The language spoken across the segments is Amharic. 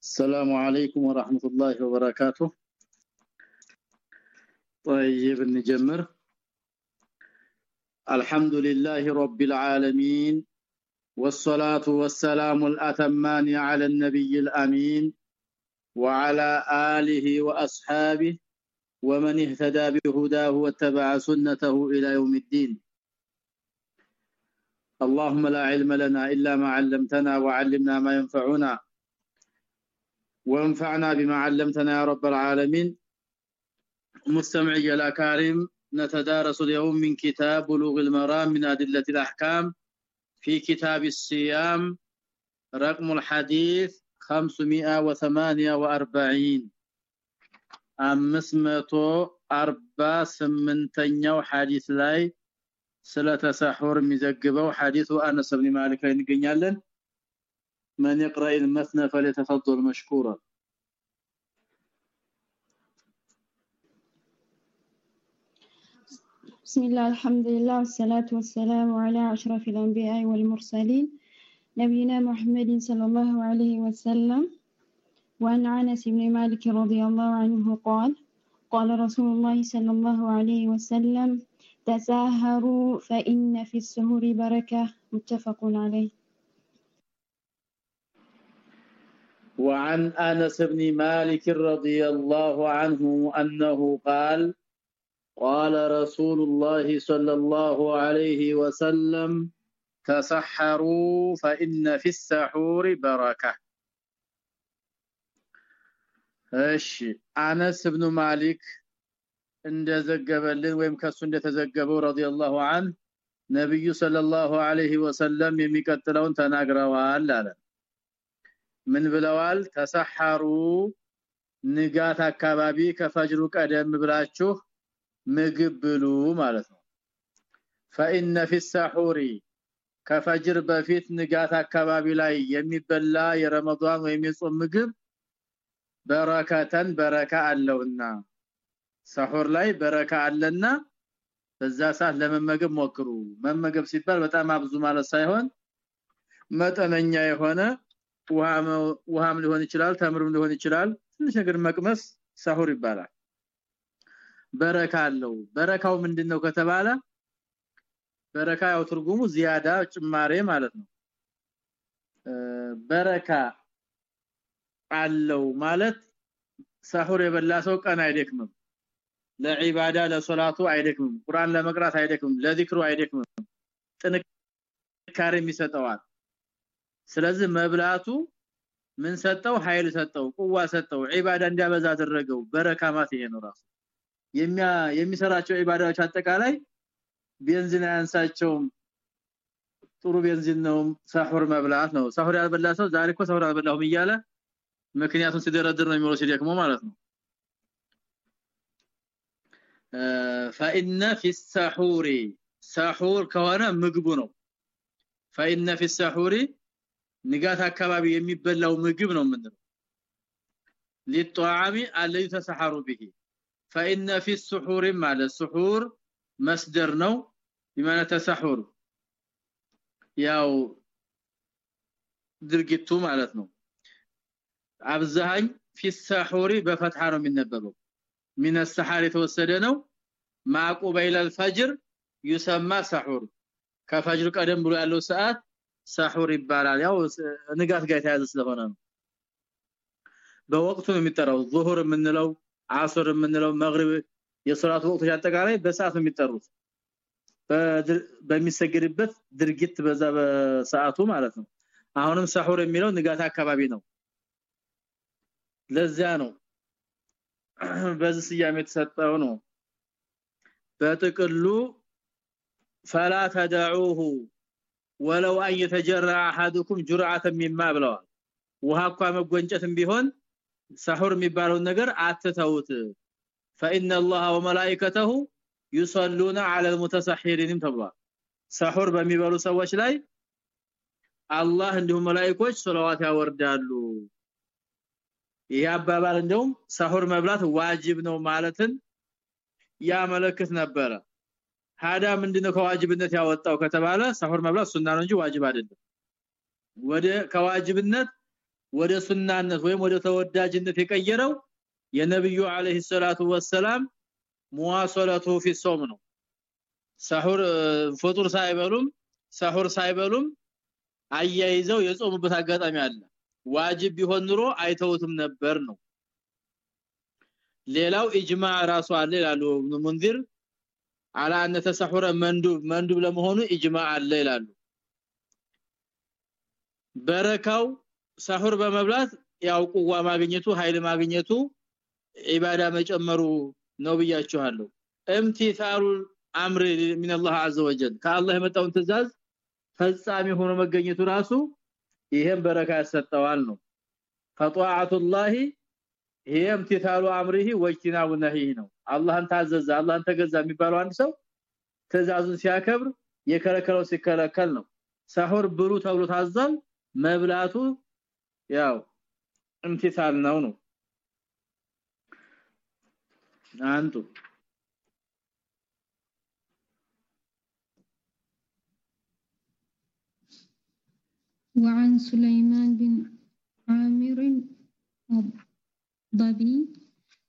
السلام عليكم ورحمة الله وبركاته. طيب نجمر. الحمد لله رب العالمين والصلاة والسلام الأتمان على النبي الأمين وعلى آله وأصحابه ومن اهتدى بهداه واتبع سنته إلى يوم الدين. اللهم لا علم لنا إلا ما علمتنا وعلمنا ما ينفعنا. وانفعنا بما علمتنا يا رب العالمين مستمعي الأكارم نتدارس اليوم من كتاب بلوغ المرام من أدلة الأحكام في كتاب الصيام رقم الحديث 548 አምስመቶ አርባ ስምንተኛው ሐዲስ ላይ ስለ ተሰሁር የሚዘግበው ሐዲሱ አነስ ብን ማሊክ ላይ እንገኛለን من يقرأ المثنى فليتفضل مشكورا. بسم الله الحمد لله والصلاة والسلام على أشرف الأنبياء والمرسلين نبينا محمد صلى الله عليه وسلم. وعن أنس بن مالك رضي الله عنه قال قال رسول الله صلى الله عليه وسلم تساهروا فإن في السهور بركة. متفق عليه. وعن انس بن مالك رضي الله عنه انه قال قال رسول الله صلى الله عليه وسلم تسحروا فإن في السحور بركه እሺ አነስ ኢብኑ ማሊክ እንደዘገበልን ወይም ከሱ እንደተዘገበው ረዲየላሁ ዐን ነብዩ ሰለላሁ ዐለይሂ ወሰለም የሚቀጥለውን ተናግረዋል አለ ምን ብለዋል ተሰሐሩ ንጋት አካባቢ ከፈጅሩ ቀደም ብላችሁ ምግብ ብሉ ማለት ነው فإن في السحور ከፈጅር በፊት ንጋት አካባቢ ላይ የሚበላ የረመዳን ወይም የጾም ምግብ በረከተን በረካ አለውና ሰሁር ላይ በረካ አለና በዛ ሰዓት ለመመገብ ሞክሩ መመገብ ሲባል በጣም አብዙ ማለት ሳይሆን መጠነኛ የሆነ ውሃም ሊሆን ይችላል ተምርም ሊሆን ይችላል። ትንሽ ነገር መቅመስ ሰሁር ይባላል። በረካ አለው። በረካው ምንድነው ከተባለ በረካ ያው ትርጉሙ ዚያዳ ጭማሬ ማለት ነው። በረካ አለው ማለት ሰሁር የበላ ሰው ቀን አይደክምም። ለዒባዳ ለሶላቱ አይደክምም። ቁርአን ለመቅራት አይደክምም። ለዚክሩ አይደክምም። ጥንካሬ የሚሰጠዋል ስለዚህ መብላቱ ምን ሰጠው ኃይል ሰጠው ቁዋ ሰጠው ዒባዳ እንዲያበዛ አደረገው በረካማት ይሄ ነው ራሱ የሚያ የሚሰራቸው ዒባዳዎች አጠቃላይ ቤንዚን አያንሳቸውም ጥሩ ቤንዚን ነው ሰሁር መብላት ነው ሰሁር ያልበላ ሰው ዛሬ እኮ ሰሁር አልበላሁም እያለ ምክንያቱም ሲደረድር ነው የሚለው ሲደክመው ማለት ነው فإن في السحور سحور ከሆነ ምግቡ ነው فإن في السحور ንጋት አካባቢ የሚበላው ምግብ ነው ምንድነው للطعام الذي تسحروا به فإن في السحور ማለት السحور መስደር ነው بمعنى تسحر ያው ድርጊቱ ማለት ነው አብዛኝ في السحور በፈትሐ ነው የሚነበበው من السحر የተወሰደ ነው ማቁ በይለ الفجر يسمى سحور ከፈጅር ቀደም ብሎ ያለው ሰዓት ሰሁር ይባላል ያው ንጋት ጋር የተያዘ ስለሆነ ነው በወቅቱ ነው የሚጠራው ዙሁር የምንለው አስር የምንለው መግሪብ የሶላት ወቅቶች አጠቃላይ በሰዓት ነው የሚጠሩት በሚሰግድበት ድርጊት በዛ በሰዓቱ ማለት ነው አሁንም ሰሁር የሚለው ንጋት አካባቢ ነው ለዚያ ነው በዚህ ስያሜ የተሰጠው ነው በጥቅሉ فلا تدعوه ولو ان يتجرع احدكم جرعه مما ብለዋል ውሃ እንኳ መጎንጨትም ቢሆን ሰሁር የሚባለው ነገር አትተውት فان الله وملائكته يصلون على المتسحرين ተብሏል ሰሁር በሚበሉ ሰዎች ላይ አላህ እንዲሁም መላእክቶች ሶላዋት ያወርዳሉ ይሄ አባባል እንደውም ሰሁር መብላት ዋጅብ ነው ማለትን ያመለክት ነበረ ታዲያ ምንድነው ከዋጅብነት ያወጣው ከተባለ ሰሁር መብላት ሱና ነው እንጂ ዋጅብ አይደለም። ወደ ከዋጅብነት ወደ ሱናነት ወይም ወደ ተወዳጅነት የቀየረው የነብዩ አለይሂ ሰላቱ ወሰላም ሙዋሰለቱ ፊ ሶም ነው። ሰሁር ፍጡር ሳይበሉም ሰሁር ሳይበሉም አያይዘው የጾሙበት አጋጣሚ አለ። ዋጅብ ቢሆን ኑሮ አይተውትም ነበር ነው። ሌላው ኢጅማዕ ራሱ አለ ይላሉ ሙንዚር على ان تسحر መንዱብ መንዱብ ለመሆኑ ኢጅማዕ አለ ይላሉ በረካው ሰሁር በመብላት ያው ቁዋ ማግኘቱ ኃይል ማግኘቱ ኢባዳ መጨመሩ ነው ብያችኋለሁ እምቲሳሉ አምር من الله عز وجل ከአላህ የመጣውን ትእዛዝ ፈጻሚ ሆኖ መገኘቱ ራሱ ይሄን በረካ ያሰጠዋል ነው فطاعه الله هي امتثال امره واجتناب نهيه ነው አላህን ታዘዘ አላህን ተገዛ የሚባለው አንድ ሰው ትእዛዙን ሲያከብር የከለከለው ሲከለከል ነው ሰሁር ብሉ ተብሎ ታዛል መብላቱ ያው امتثال ነው ነው አንቱ وعن سليمان بن عامر الضبي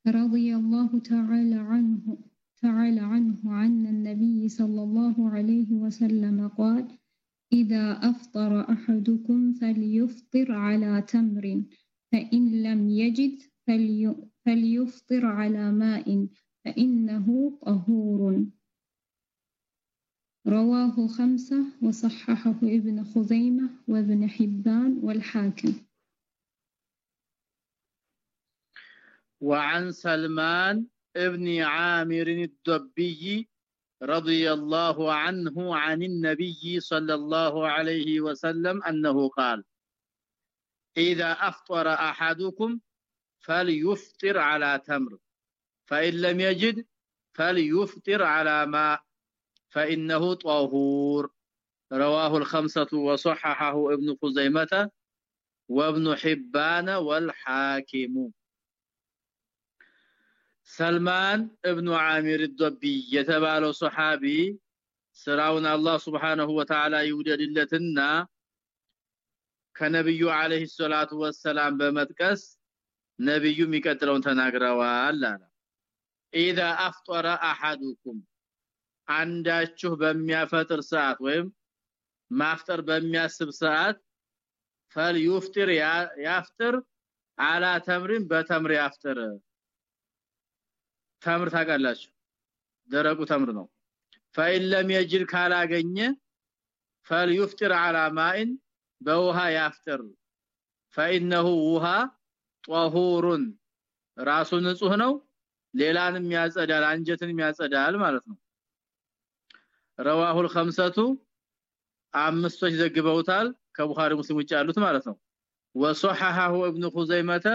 رضي الله تعالى عنه تعالى عنه عن النبي صلى الله عليه وسلم قال إذا أفطر أحدكم فليفطر على تمر فإن لم يجد فليفطر على ماء فإنه طهور. رواه خمسة وصححه ابن خزيمة وابن حبان والحاكم. وعن سلمان ابن عامر الدبي رضي الله عنه عن النبي صلى الله عليه وسلم أنه قال إذا أفطر أحدكم فليفطر على تمر فإن لم يجد فليفطر على ماء فإنه طهور. رواه الخمسة وصححه ابن خزيمة وابن حبان والحاكم. سلمان ابن عامر الضبي يتبالو صحابي سراون الله سبحانه وتعالى يوددلتنا ከነብዩ አለይሂ ሰላቱ ወሰላም በመጥቀስ ነብዩ የሚቀጥለውን ተናግረዋል አለ اذا افطر احدكم አንዳችሁ በሚያፈጥር ሰዓት ወይም ማፍጠር በሚያስብ ሰዓት فليفطر ያፍጥር على ተምሪን በተምር ያፍጥር ተምር ታውቃላችሁ ደረቁ ተምር ነው فإن لم يجد ካላገኘ فليفطر على ماء በውሃ ያፍጥር فإنه ውሃ طهور ራሱ ንጹህ ነው ሌላንም ያጸዳል አንጀትንም ያጸዳል ማለት ነው رواه الخمسه አምስቶች ዘግበውታል ከቡኻሪ ሙስሊም ውጭ ያሉት ማለት ነው وصححه ابن خزيمه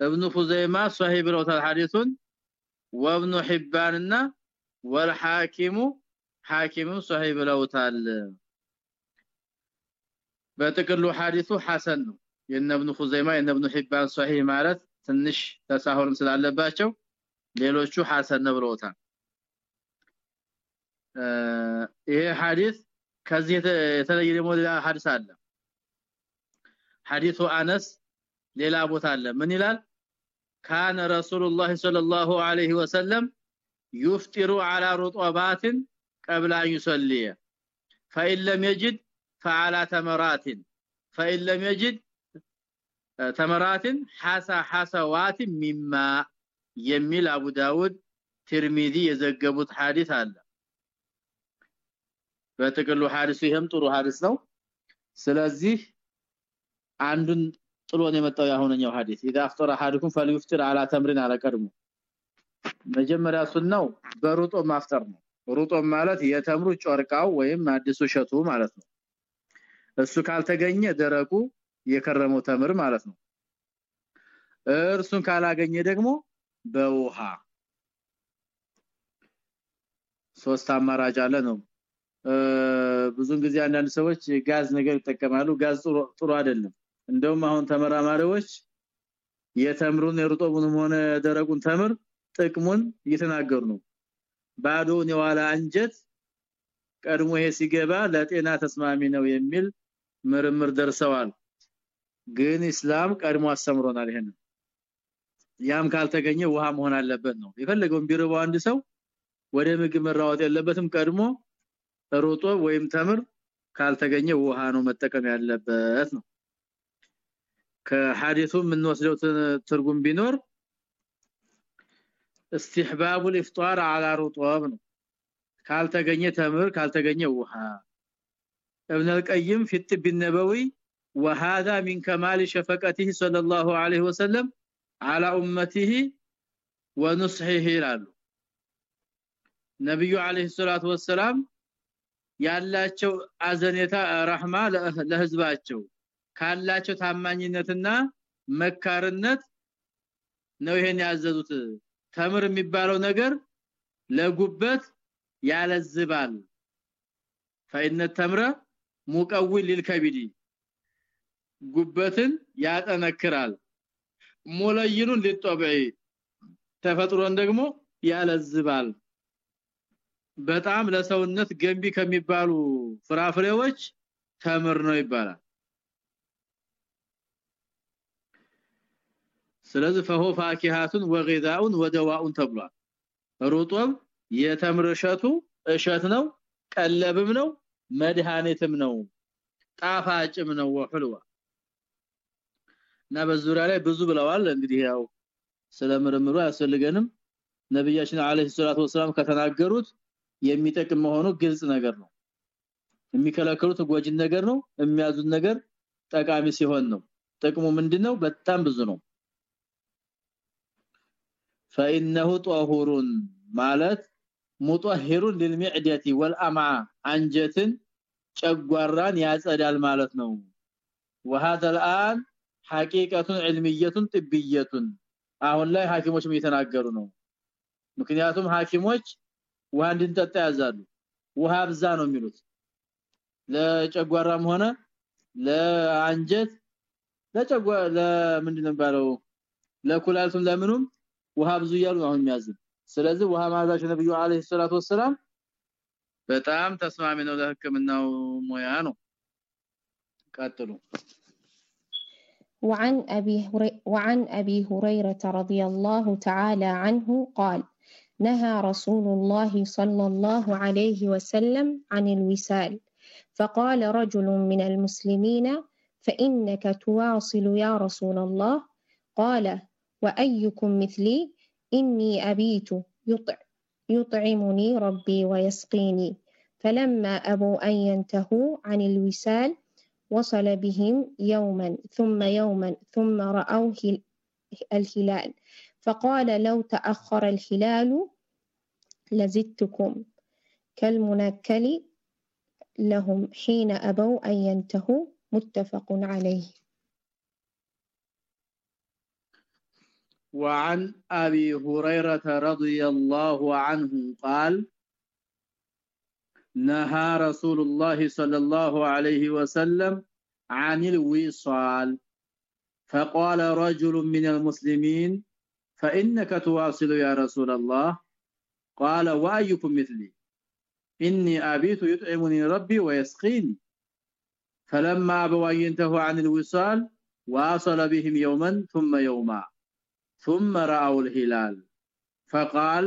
ابن خزيمه صحيح ብለውታል ሐዲሱን ወብኑ ሒባንና ወልሐኪሙ ሐኪሙ ሷሂህ ብለውታል። በጥቅሉ ሐዲሱ ሐሰን ነው። የነብኑ ኹዘይማ የነብኑ ሒባን ሷሂህ ማለት ትንሽ ተሳሁልም ስላለባቸው ሌሎቹ ሐሰን ነው ብለውታል። ይሄ ሐዲስ ከዚህ የተለየ ደግሞ ሌላ ሐዲስ አለ። ሐዲሱ አነስ ሌላ ቦታ አለ። ምን ይላል? كان رسول الله صلى الله عليه وسلم يفطر على رطبات قبل ان يصلي فإن لم يجد فعلى تمرات فإن لم يجد تمرات حسى حسوات مما የሚል አቡ ዳውድ ትርሚዚ የዘገቡት ሐዲስ አለ በጥቅሉ ሐዲሱ ይሄም ጥሩ ሐዲስ ነው ስለዚህ አንዱን ጥሎን የመጣው ያሁንኛው ሐዲስ اذا افطر احدكم فليفطر على تمر على ቀድሞ መጀመሪያ ሱናው በሩጦ ማፍጠር ነው ሩጦ ማለት የተምሩ ጮርቃው ወይም አዲሱ ሸቱ ማለት ነው እሱ ካልተገኘ ደረቁ የከረመው ተምር ማለት ነው እርሱን ካላገኘ ደግሞ በውሃ ሶስት አማራጭ አለ ነው ብዙን ጊዜ አንዳንድ ሰዎች ጋዝ ነገር ይጠቀማሉ ጋዝ ጥሩ አይደለም እንደውም አሁን ተመራማሪዎች የተምሩን የሩጦቡንም ሆነ ደረቁን ተምር ጥቅሙን እየተናገሩ ነው። ባዶውን የዋላ አንጀት ቀድሞ ይሄ ሲገባ ለጤና ተስማሚ ነው የሚል ምርምር ደርሰዋል። ግን እስላም ቀድሞ አስተምሮናል ይሄን ያም ካልተገኘ ውሃ መሆን አለበት ነው። የፈለገውን ቢርባው አንድ ሰው ወደ ምግብ መራወጥ የለበትም ቀድሞ ሩጦ ወይም ተምር ካልተገኘ ውሃ ነው መጠቀም ያለበት ነው ከሐዲሱ የምንወስደው ትርጉም ቢኖር استحباب الافطار على رطب ነው ካልተገኘ ተምር ካልተገኘ ውሃ ابن القيم في الطب النبوي وهذا من كمال شفقته صلى الله عليه وسلم على امته ونصحه ይላሉ ነብዩ አለይሂ ሰላቱ ወሰለም ያላቸው አዘኔታ ረህማ ለህዝባቸው ካላቸው ታማኝነትና መካርነት ነው ይሄን ያዘዙት ተምር የሚባለው ነገር ለጉበት ያለዝባል فإن التمر مقوي للكبد ጉበትን ያጠነክራል ሙለይኑን ሊጠብዒ ተፈጥሮን ደግሞ ያለዝባል በጣም ለሰውነት ገንቢ ከሚባሉ ፍራፍሬዎች ተምር ነው ይባላል ስለዚህ فهو فاكهه وغذاء ودواء ተብሏል ሩጦብ የተምር እሸቱ እሸት ነው ቀለብም ነው መድኃኒትም ነው ጣፋጭም ነው ወህልዋ እና በዙሪያ ላይ ብዙ ብለዋል እንግዲህ ያው ስለምርምሩ አያስፈልገንም ነብያችን አለይሂ ሰላቱ ወሰለም ከተናገሩት የሚጠቅም መሆኑ ግልጽ ነገር ነው የሚከለክሉት ጎጅ ነገር ነው የሚያዙት ነገር ጠቃሚ ሲሆን ነው ጥቅሙ ምንድነው በጣም ብዙ ነው فانه طهور ማለት مطهر للمعده والامعاء አንጀትን ጨጓራን ያጸዳል ማለት ነው وهذا الان حقيقه علميه طبيه አሁን ላይ ሐኪሞችም እየተናገሩ ነው ምክንያቱም ሐኪሞች ውሃ እንድንጠጣ ያዛሉ ውሃ ብዛ ነው የሚሉት ለጨጓራም ሆነ ለአንጀት ለጨጓ ለምንድነው ባለው ለኩላሊቱም ለምኑም ውሃ ብዙ እያሉ አሁን የሚያዝን ስለዚህ ውሃ ማዛቸው ነብዩ አለይሂ ሰላቱ ወሰለም በጣም ተስማሚ ነው ለህክምናው ሙያ ነው ቀጥሉ وعن أبي, وعن أبي هريرة رضي الله تعالى عنه قال نهى رسول الله صلى الله عليه وسلم عن الوسال فقال رجل من المسلمين فإنك تواصل يا رسول الله قال وأيكم مثلي؟ إني أبيت يطع يطعمني ربي ويسقيني. فلما أبوا أن ينتهوا عن الوسال وصل بهم يوما ثم يوما ثم رأوا الهلال. فقال لو تأخر الهلال لزدتكم. كالمنكل لهم حين أبوا أن ينتهوا متفق عليه. وعن أبي هريرة رضي الله عنه قال نهى رسول الله صلى الله عليه وسلم عن الوصال. فقال رجل من المسلمين فإنك تواصل يا رسول الله؟ قال وأيكم مثلي؟ إني أبيت يطعمني ربي ويسقيني. فلما أبوا ينتهوا عن الوصال واصل بهم يوما ثم يوما. ثم رأوا الهلال فقال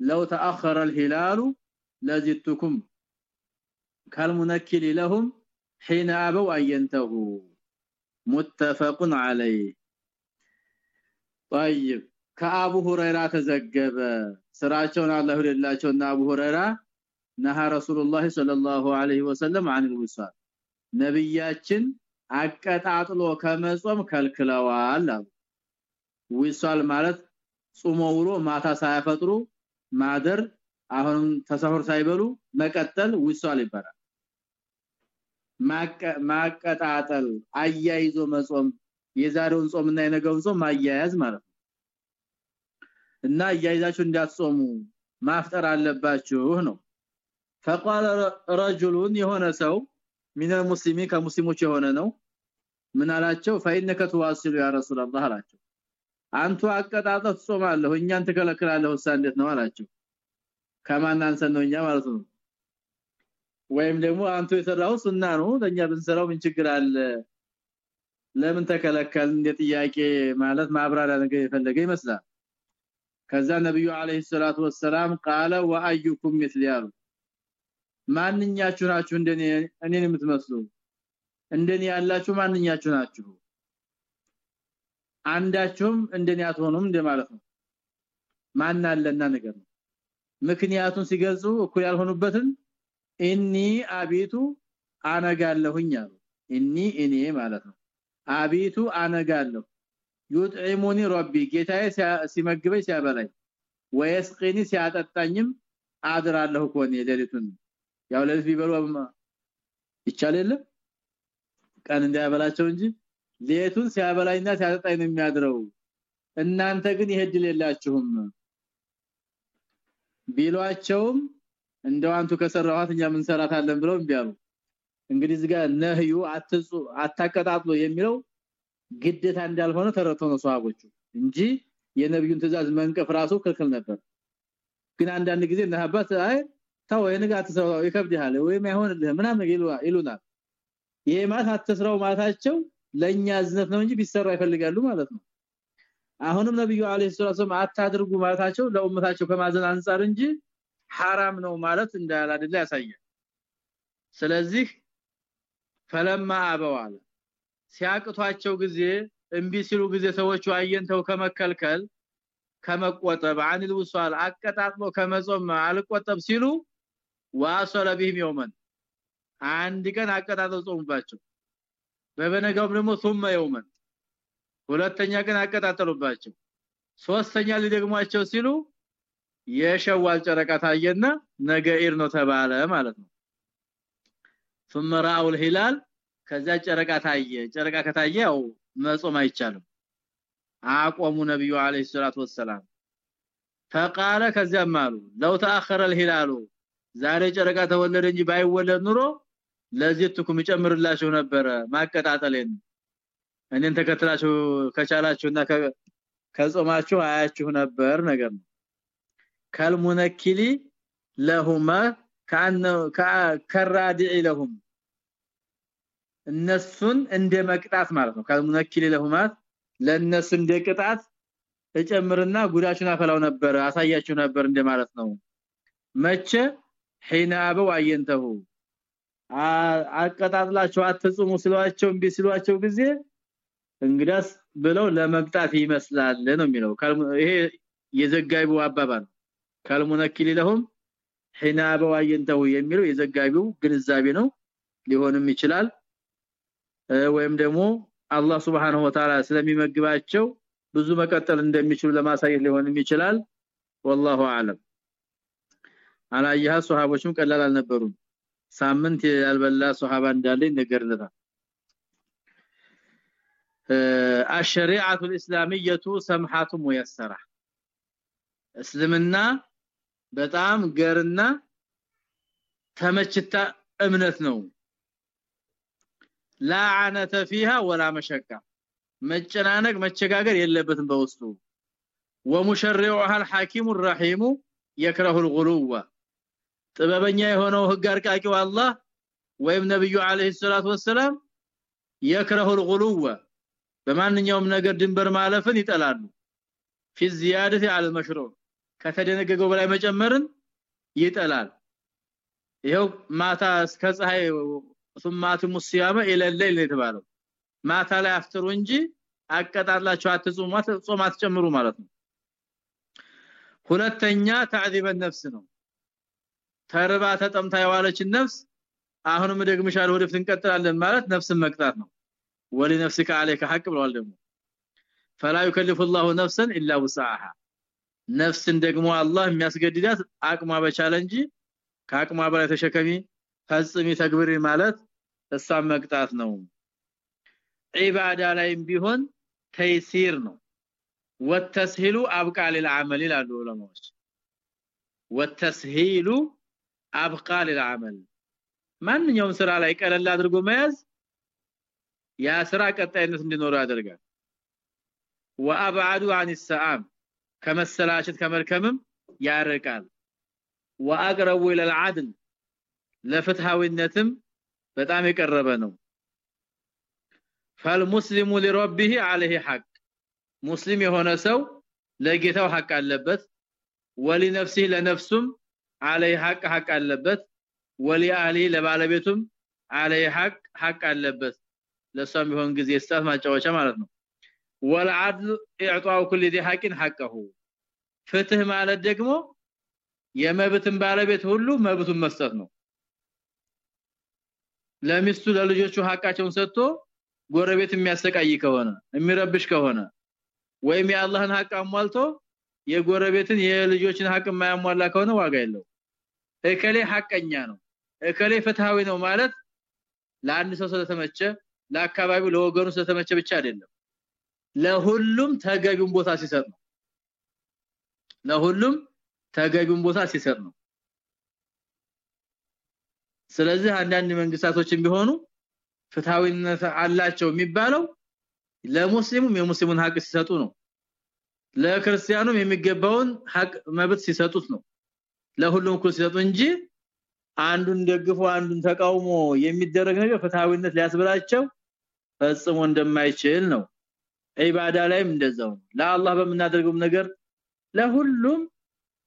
لو تأخر الهلال لزدتكم كالمنكل لهم حين أبوا أن ينتهوا متفق عليه طيب ከአቡ ሁረይራ ተዘገበ ስራቸውን አላህ ይላቸውና አቡ ሁረይራ ነሃ ረሱላህ ሰለላሁ ዐለይሂ ወሰለም عن الوصال ነብያችን አቀጣጥሎ ከመጾም ከልክለዋል አሉ ዊሳል ማለት ጾሞ ውሎ ማታ ሳያፈጥሩ ማደር አሁንም ተሰሁር ሳይበሉ መቀጠል ዊሳል ይባላል ማቀጣጠል አያይዞ መጾም የዛሬውን ጾምና የነገውን ጾም ማያያዝ ማለት ነው እና አያይዛችሁ እንዳትጾሙ ማፍጠር አለባችሁ ነው فقال رجل የሆነ ሰው من المسلمين ከሙስሊሞች የሆነ ነው ምን አላቸው فإنك تواصل يا رسول الله አላቸው አንቱ አቀጣጠፍ ጾማለሁ እኛን ተከለክላለሁ እሳ እንዴት ነው አላቸው ከማን አንሰን ነው እኛ ማለት ነው ወይም ደግሞ አንቱ የሰራው ሱና ነው ለኛ ብንሰራው ምን ችግር አለ ለምን ተከለከል እንደ ጥያቄ ማለት ማብራሪያ ነገር የፈለገ ይመስላል ከዛ ነብዩ አለይሂ ሰላቱ ወሰለም ቃለ ወአዩኩም مثل ያሉ ማንኛችሁ ናችሁ እንደኔ እኔን የምትመስሉ እንደኔ ያላችሁ ማንኛችሁ ናችሁ አንዳችሁም እንደኔ አትሆኑም እንደማለት ነው። ማን አለና ነገር ነው። ምክንያቱን ሲገልጹ እኩል ያልሆኑበትን إني أبيت አነጋለሁኝ አሉ። إني እኔ ማለት ነው። أبيت አነጋለሁ። يطعمني ربي ጌታዬ ሲመግበኝ ሲያበላኝ ወይስቂኒ ሲያጠጣኝም አድራለሁ ኮኔ ሌሊቱን። ያው ለዚህ ቢበሉ ይቻል የለም? ቀን እንዳያበላቸው እንጂ ሌቱን ሲያበላኝና ሲያጠጣኝ ነው የሚያድረው። እናንተ ግን ይሄ ድል የላችሁም። ቢሏቸውም እንደው አንቱ ከሰራኋት እኛ ምን ሰራታለን ብለው እንቢያሉ እንግዲህ እዚህ ጋር ነህዩ አትጹ አታቀጣጥሎ የሚለው ግዴታ እንዳልሆነ ተረተው ነው ሷቦቹ እንጂ የነብዩን ትእዛዝ መንቀፍ ራሱ ክልክል ነበር። ግን አንዳንድ ጊዜ ነሐባት አይ ታው የነጋ አትሰራው ይከብድሃል ወይም አይሆንልህ ምናምን ይሉናል። ይሄ ማለት አትስራው ማለታቸው ለኛ ዝነት ነው እንጂ ቢሰራ ይፈልጋሉ ማለት ነው አሁንም ነብዩ አለይሂ ሰላም አታድርጉ ማለታቸው ለኡመታቸው ከማዘን አንፃር እንጂ حرام ነው ማለት እንዳላደለ ያሳያል ስለዚህ ፈለማ አበዋለ ሲያቅቷቸው ጊዜ እንቢ ሲሉ ጊዜ ሰዎቹ አየንተው ከመከልከል ከመቆጠብ አንል ውሷል አቀጣጥሎ ከመጾም አልቆጠብ ሲሉ ዋሰለ ቢህም يوما አንድ ቀን አቀጣጥሎ ጾሙባቸው በበነጋውም ደግሞ ثم يوما ሁለተኛ ቀን አቀጣጠሉባቸው ሶስተኛ ሊደግሟቸው ሲሉ የሸዋል ጨረቃ ታየና ነገ ኢር ነው ተባለ ማለት ነው ثم راوا الهلال ከዛ ጨረቃ ታየ ጨረቃ ከታየ ያው መጾም አይቻልም አቆሙ ነብዩ አለይሂ ሰላቱ ወሰለም فقال ከዚያም አሉ لو تاخر الهلال ዛሬ ጨረቃ ተወለደ እንጂ ባይወለድ ኑሮ ለዚህትኩም ይጨምርላችሁ ነበረ ማቀጣጠልን እኔን ተከትላችሁ ከቻላችሁና ከጾማችሁ አያችሁ ነበር ነገር ነው። ከልሙነኪሊ ለሁማ ካነ ከራዲዕ ለሁም እነሱን እንደ መቅጣት ማለት ነው። ከልሙነኪሊ ለሁማ ለነሱ እንደ ቅጣት እጨምርና ጉዳችሁን አፈላው ነበር አሳያችሁ ነበር እንደማለት ነው። መቼ? ሒና አበው አየንተሁ አቀጣጥላችሁ አትጹሙ ስለዋቸው እምቢ ሲሏቸው ጊዜ እንግዳስ ብለው ለመቅጣት ይመስላል ነው የሚለው ይሄ የዘጋቢው አባባል ካልሙነኪል ለሁም ሒና በዋየንተው የሚለው የዘጋቢው ግንዛቤ ነው ሊሆንም ይችላል ወይም ደግሞ አላህ Subhanahu Wa Ta'ala ስለሚመግባቸው ብዙ መቀጠል እንደሚችሉ ለማሳየት ሊሆንም ይችላል والله اعلم አላየህ ሱሐቦችም ቀላል አልነበሩም ሳምንት ያልበላ ሱሐባ እንዳለ ይነገርለታል الشريعه الاسلاميه سمحه ميسره እስልምና በጣም ገርና ተመችታ እምነት ነው ላዓነተ فيها ولا مشقه መጨናነቅ መቸጋገር የለበትም በውስጡ ومشرعها الحكيم الرحيم يكره الغلو ጥበበኛ የሆነው ህግ አርቃቂው አላህ ወይም ነብዩ አለይሂ ሰላቱ ወሰለም يكره الغلو በማንኛውም ነገር ድንበር ማለፍን ይጠላሉ في الزياده على المشروع ከተደነገገው በላይ መጨመርን ይጠላል ይሄው ማታ እስከ ፀሐይ ثم اتم الصيام الى الليل የተባለው ማታ ላይ አፍጥሩ እንጂ አቀጣላችሁ አትጾሙ ጾም አትጨምሩ ማለት ነው ሁለተኛ تعذيب النفس ነው ተርባ ተጠምታ የዋለችን ነፍስ አሁንም ደግምሻል ወደፊት እንቀጥላለን ማለት ነፍስን መቅጣት ነው ولنفسك عليك حق ብለዋል ደግሞ فلا يكلف الله نفسا الا وسعها ነፍስን ደግሞ አላህ የሚያስገድዳት አቅሟ በቻለ እንጂ ከአቅሟ በላይ ተሸከሚ ፈጽሚ ተግብሪ ማለት እሷን መቅጣት ነው ዒባዳ ላይም ቢሆን ተይሲር ነው ወተስሂሉ አብቃ ለልዓመል ይላሉ ዑለማዎች ወተስሂሉ አብቃ ለልዓመል ማንኛውም ስራ ላይ ቀለል አድርጎ መያዝ ያ ስራ ቀጣይነት እንዲኖረው ያደርጋል ወአብዓዱ عن السعام ከመሰላቸት ከመርከምም ያርቃል ወአቅረቡ الى العدل ለፍትሃዊነትም በጣም የቀረበ ነው فالمسلم لربه عليه حق ሙስሊም የሆነ ሰው ለጌታው ሐቅ አለበት ወሊነፍሲ ለነፍሱም አለይ ሐቅ ሐቅ አለበት። ወሊ አሊ ለባለቤቱም አለይ ሐቅ ሐቅ አለበት። ለሷም ቢሆን ጊዜ ስታት ማጫወቻ ማለት ነው። ወልዓድል ኢዕጣው ኩሊ ذي ሐቅን ሐቀሁ ፍትህ ማለት ደግሞ የመብትን ባለቤት ሁሉ መብቱን መስጠት ነው። ለሚስቱ ለልጆቹ ሐቃቸውን ሰጥቶ ጎረቤት የሚያሰቃይ ከሆነ የሚረብሽ ከሆነ ወይም የአላህን ሐቅ አሟልቶ የጎረቤትን የልጆችን ሐቅ የማያሟላ ከሆነ ዋጋ የለው እከሌ ሐቀኛ ነው እከሌ ፍትሃዊ ነው ማለት ለአንድ ሰው ስለተመቸ ለአካባቢው ለወገኑ ስለተመቸ ብቻ አይደለም። ለሁሉም ተገቢውን ቦታ ሲሰጥ ነው። ለሁሉም ተገቢውን ቦታ ሲሰጥ ነው። ስለዚህ አንዳንድ መንግስታቶችን ቢሆኑ ፍትሃዊነት አላቸው የሚባለው ለሙስሊሙም የሙስሊሙን ሀቅ ሲሰጡ ነው። ለክርስቲያኑም የሚገባውን ሀቅ መብት ሲሰጡት ነው ለሁሉም እኩል ሲሰጡ እንጂ አንዱን ደግፎ አንዱን ተቃውሞ የሚደረግ ነገር ፍትሃዊነት ሊያስብላቸው ፈጽሞ እንደማይችል ነው። ኢባዳ ላይም እንደዛው ለአላህ በምናደርገው ነገር ለሁሉም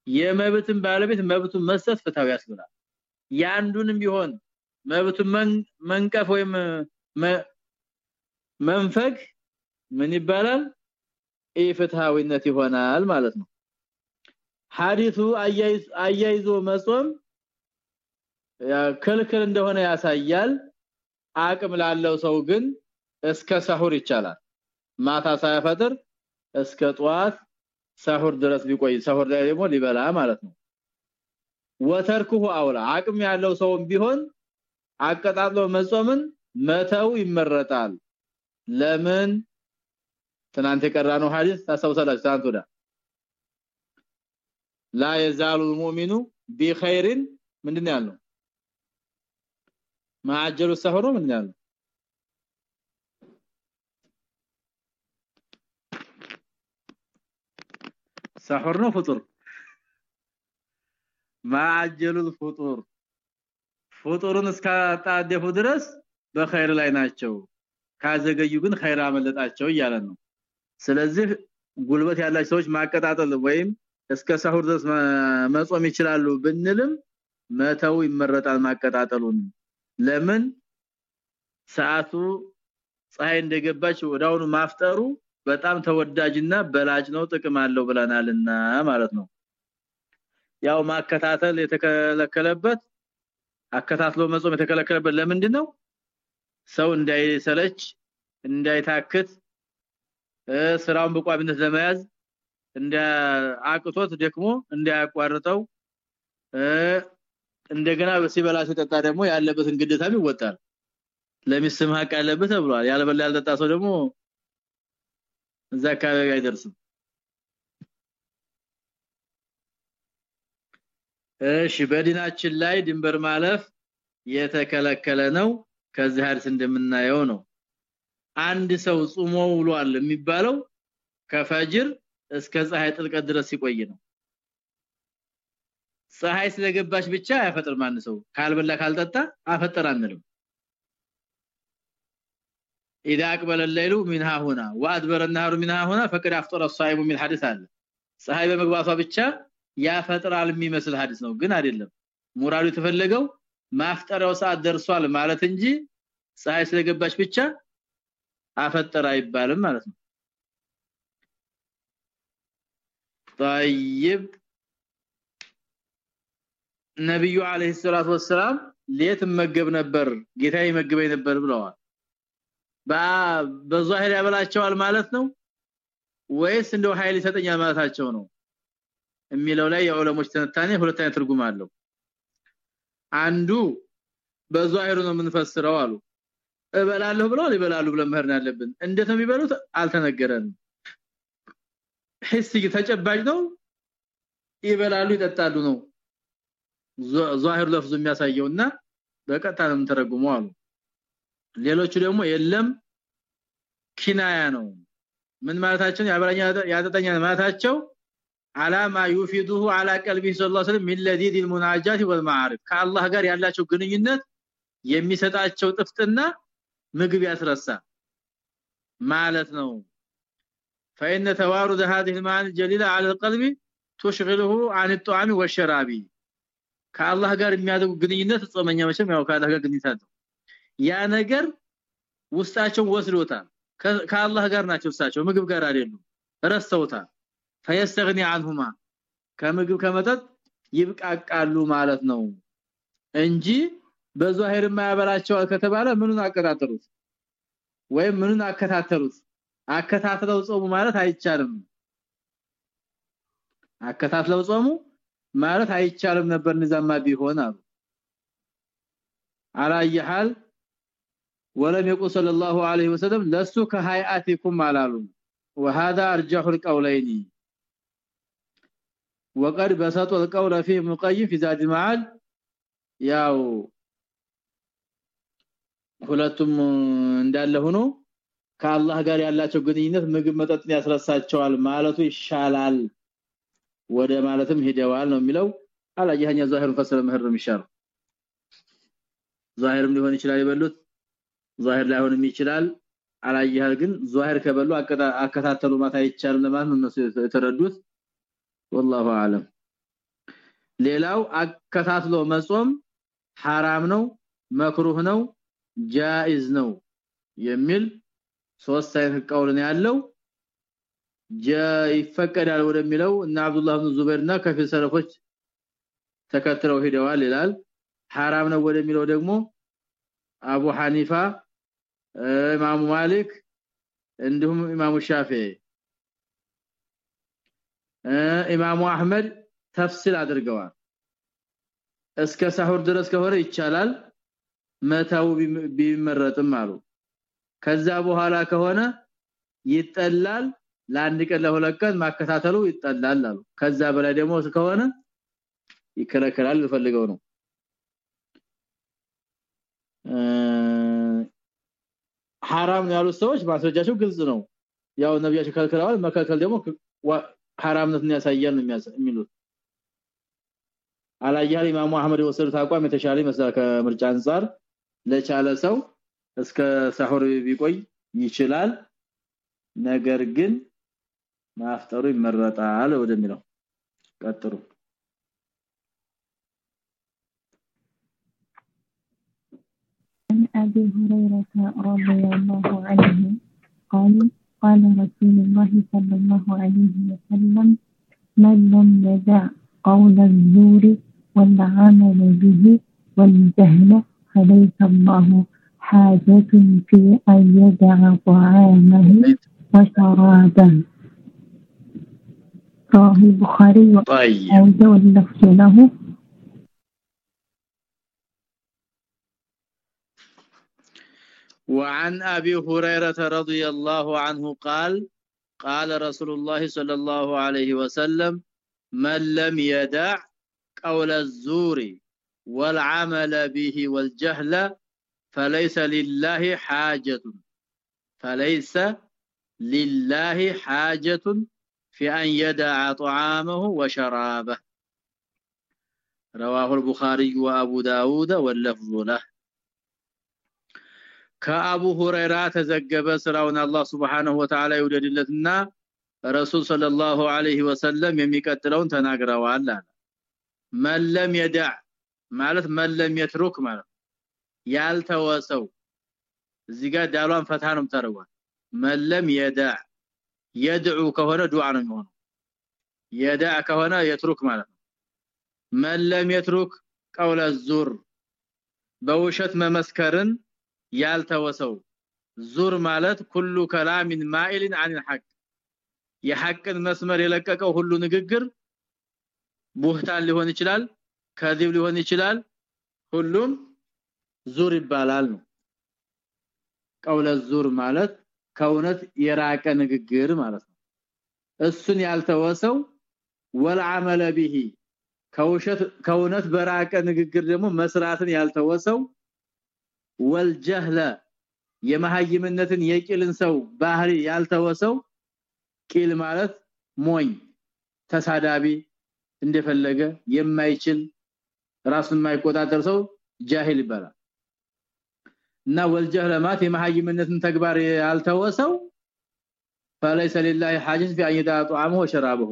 የመብትን ባለቤት መብቱን መስጠት ፍትሃዊ ያስብላል። ያንዱንም ቢሆን መብቱን መንቀፍ ወይም መንፈግ ምን ይባላል? ኢፍትሃዊነት ይሆናል ማለት ነው ሐዲሱ አያይዞ መጾም ክልክል እንደሆነ ያሳያል። አቅም ላለው ሰው ግን እስከ ሰሁር ይቻላል። ማታ ሳይፈጥር እስከ ጧት ሰሁር ድረስ ቢቆይ ሰሁር ላይ ደግሞ ሊበላ ማለት ነው። ወተርኩሁ አውላ። አቅም ያለው ሰውም ቢሆን አቀጣጥሎ መጾምን መተው ይመረጣል። ለምን? ትናንት የቀራነው ሐዲስ ታሳውሳላችሁ ትናንት ላ የዛሉ ሙእሚኑ ቢኸይርን ምንድነው ያለው? ማአጀሉ ሰህሩ ምንድነው ያለው? ሰህር ነው ፍጡር? ማአጀሉ ፍጡር። ፍጡሩን እስካጣደፉ ድረስ በኸይር ላይ ናቸው። ካዘገዩ ግን ኸይር አመለጣቸው እያለ ነው። ስለዚህ ጉልበት ያላቸው ሰዎች ማቀጣጠል ወይም እስከ ሰሁር ድረስ መጾም ይችላሉ ብንልም መተው ይመረጣል ማቀጣጠሉን። ለምን? ሰዓቱ ፀሐይ እንደገባች ወዳውኑ ማፍጠሩ በጣም ተወዳጅና በላጭ ነው ጥቅም አለው ብለናልና ማለት ነው። ያው ማከታተል የተከለከለበት አከታትሎ መጾም የተከለከለበት ለምንድን ነው ሰው እንዳይሰለች እንዳይታክት ስራውን በቋሚነት ለመያዝ እንደ አቅቶት ደክሞ እንዳያቋርጠው እንደገና ሲበላ ሲጠጣ ደግሞ ያለበትን ግዴታም ይወጣል። ለሚስም ሀቅ ያለበት ተብሏል። ያለበላ ያልጠጣ ሰው ደግሞ እዛ አካባቢ አይደርስም። እሺ በዲናችን ላይ ድንበር ማለፍ የተከለከለ ነው። ከዚህ ሐዲስ እንደምናየው ነው። አንድ ሰው ጾሞ ውሏል የሚባለው ከፈጅር እስከ ፀሐይ ጥልቀት ድረስ ሲቆይ ነው ፀሐይ ስለገባች ብቻ ያፈጥር ማን ሰው ካልበላ ካልጠጣ አፈጠር አንልም اذا اقبل الليل منها هنا وادبر النهار منها هنا فقد افطر الصائم من حديث አለ ፀሐይ በመግባቷ ብቻ ያፈጥራል የሚመስል ሐዲስ ነው ግን አይደለም ሙራዱ የተፈለገው ማፍጠሪያው ሰዓት ደርሷል ማለት እንጂ ፀሐይ ስለገባች ብቻ አፈጠረ አይባልም ማለት ነው طيب ነብዩ አለይሂ ሰላቱ ወሰለም ሌት መገብ ነበር ጌታ ይመግበኝ ነበር ብለዋል በዛሂር ያበላቸዋል ማለት ነው ወይስ እንደው ኃይል ይሰጠኛል ማለታቸው ነው የሚለው ላይ የዑለሞች ትንታኔ ሁለተኛ ትርጉም አለው አንዱ በዛሂሩ ነው የምንፈስረው አሉ እበላለሁ ብለው ይበላሉ ብለን መሄድ ያለብን እንዴት ነው የሚበሉት አልተነገረንም ሂስ ተጨባጭ ነው ይበላሉ ይጠጣሉ ነው ዛሂር ለፍዙ የሚያሳየውና በቀጥታ ነው ተረጉመው አሉ ሌሎቹ ደግሞ የለም ኪናያ ነው ምን ማለታቸው ያበላኛ ያጠጣኛ ማለታቸው አላማ ይፊዱሁ አላ ቀልቢ ሰለላሁ ዐለይሂ ወሰለም ሚን ለዲድ المناجات والمعارف ከአላህ ጋር ያላቸው ግንኙነት የሚሰጣቸው ጥፍጥና ምግብ ያስረሳ ማለት ነው فإن توارد هذه المعاني الجليلة على القلب تشغله عن الطعام والشراب ከአላህ ጋር የሚያደርጉ ግንኙነት ጾመኛ መቼም ያው ከአላህ ጋር ግንኙነት ያ ነገር ውስጣቸው ወስዶታል ከአላህ ጋር ናቸው እሳቸው ምግብ ጋር አይደሉም ረስተውታል فيستغني عنهما ከምግብ ከመጠጥ ይብቃቃሉ ማለት ነው እንጂ በዛሂር የማያበላቸው ከተባለ ምኑን አቀጣጠሩት ወይም ምኑን አከታተሉት አከታትለው ጾሙ ማለት አይቻልም አከታትለው ጾሙ ማለት አይቻልም ነበር ንዛማ ቢሆን አሉ አላየሃል ولم يقل صلى الله عليه وسلم لست كهيئاتكم علالهم وهذا ارجح القولين وقد بسط القول فيه مقيم في ذات المعاد ያው ሁለቱም እንዳለ ሆኖ ከአላህ ጋር ያላቸው ግንኙነት ምግብ መጠጥን ያስረሳቸዋል ማለቱ ይሻላል ወደ ማለትም ሄደዋል ነው የሚለው አላየኛ ዛሂሩን ፈሰለ መህር ነው የሚሻለው ዛሂርም ሊሆን ይችላል ይበሉት ዛሂር ላይሆንም ይችላል አላየሃል ግን ዛሂር ከበሉ አከታተሉ ማታ ይቻላል ለማለት ነው የተረዱት والله اعلم ሌላው አከታትሎ መጾም حرام ነው መክሩህ ነው ጃኢዝ ነው የሚል ሶስት አይነት ቀውል ነው ያለው ይፈቀዳል ወደሚለው እና አብዱላህ ኢብኑ ዙበይርና ከፊል ሰለፎች ተከትለው ሄደዋል ይላል حرام ነው ወደሚለው ደግሞ አቡ ሐኒፋ ኢማሙ ማሊክ እንዲሁም ኢማሙ ሻፊዒ ኢማሙ አህመድ ተፍሲል አድርገዋል እስከ ሳሁር ድረስ ከሆነ ይቻላል መታው ቢመረጥም አሉ ከዛ በኋላ ከሆነ ይጠላል ለአንድ ቀን ለሁለት ቀን ማከታተሉ ይጠላል አሉ። ከዛ በላይ ደግሞ ከሆነ ይከለከላል ፈልገው ነው። ሐራም ያሉት ሰዎች ማስረጃቸው ግልጽ ነው። ያው ነብያቸው ከልክለዋል መከልከል ደግሞ ሐራምነትን ያሳያል ነው የሚሉት። አላያል ኢማሙ አህመድ የወሰዱት አቋም የተሻለ ይመስላል ከምርጫ አንፃር ለቻለ ሰው እስከ ሳሁር ቢቆይ ይችላል ነገር ግን ማፍጠሩ ይመረጣል ወደሚለው ቀጥሩ عن أبي هريرة رضي الله عنه قال قال رسول الله صلى الله عليه وسلم من لم يدع قول الزور والعمل به والجهل فليس الله حاجة في أن يدع طعامه وشرابه. رواه البخاري طيب. واللفظ له. وعن أبي هريرة رضي الله عنه قال قال رسول الله صلى الله عليه وسلم من لم يدع قول الزور والعمل به والجهل فليس لله حاجة فليس لله حاجة في أن يدع طعامه وشرابه رواه البخاري وأبو داود واللفظ له ከአቡ ሁረይራ ተዘገበ ስራውን አላህ Subhanahu Wa Ta'ala ይወደድለትና ረሱል ሰለላሁ ዐለይሂ ወሰለም የሚቀጥለውን ተናግረዋል አለ መለም የደዕ ማለት መለም የትሩክ ማለት ያልተወሰው እዚህ ጋር ዳሏን ፈታ ነው ተርጓል መለም የደዕ የድዑ ከሆነ ዱዓ ነው የሚሆነው የደዕ ከሆነ የትሩክ ማለት ነው መለም የትሩክ ቀውለ ዙር በውሸት መመስከርን ያልተወሰው ዙር ማለት ኩሉ ከላሚን ማኢልን عن الحق የሐቅን መስመር የለቀቀው ሁሉ ንግግር ቡህታን ሊሆን ይችላል ከዚብ ሊሆን ይችላል ሁሉም ዙር ይባላል ነው። ቀውለ ዙር ማለት ከእውነት የራቀ ንግግር ማለት ነው። እሱን ያልተወሰው ወልዓመለ ቢሂ ከውሸት ከእውነት በራቀ ንግግር ደግሞ መስራትን ያልተወሰው ወልጀህለ የመሃይምነትን የቂልን ሰው ባህሪ ያልተወሰው ቂል ማለት ሞኝ ተሳዳቢ እንደፈለገ የማይችል ራሱን የማይቆጣጠር ሰው ጃሂል ይባላል እና ወልጀህለማት የመሐይምነትን ተግባር ያልተወሰው فليس لله حاجه في ان يدع طعامه وشرابه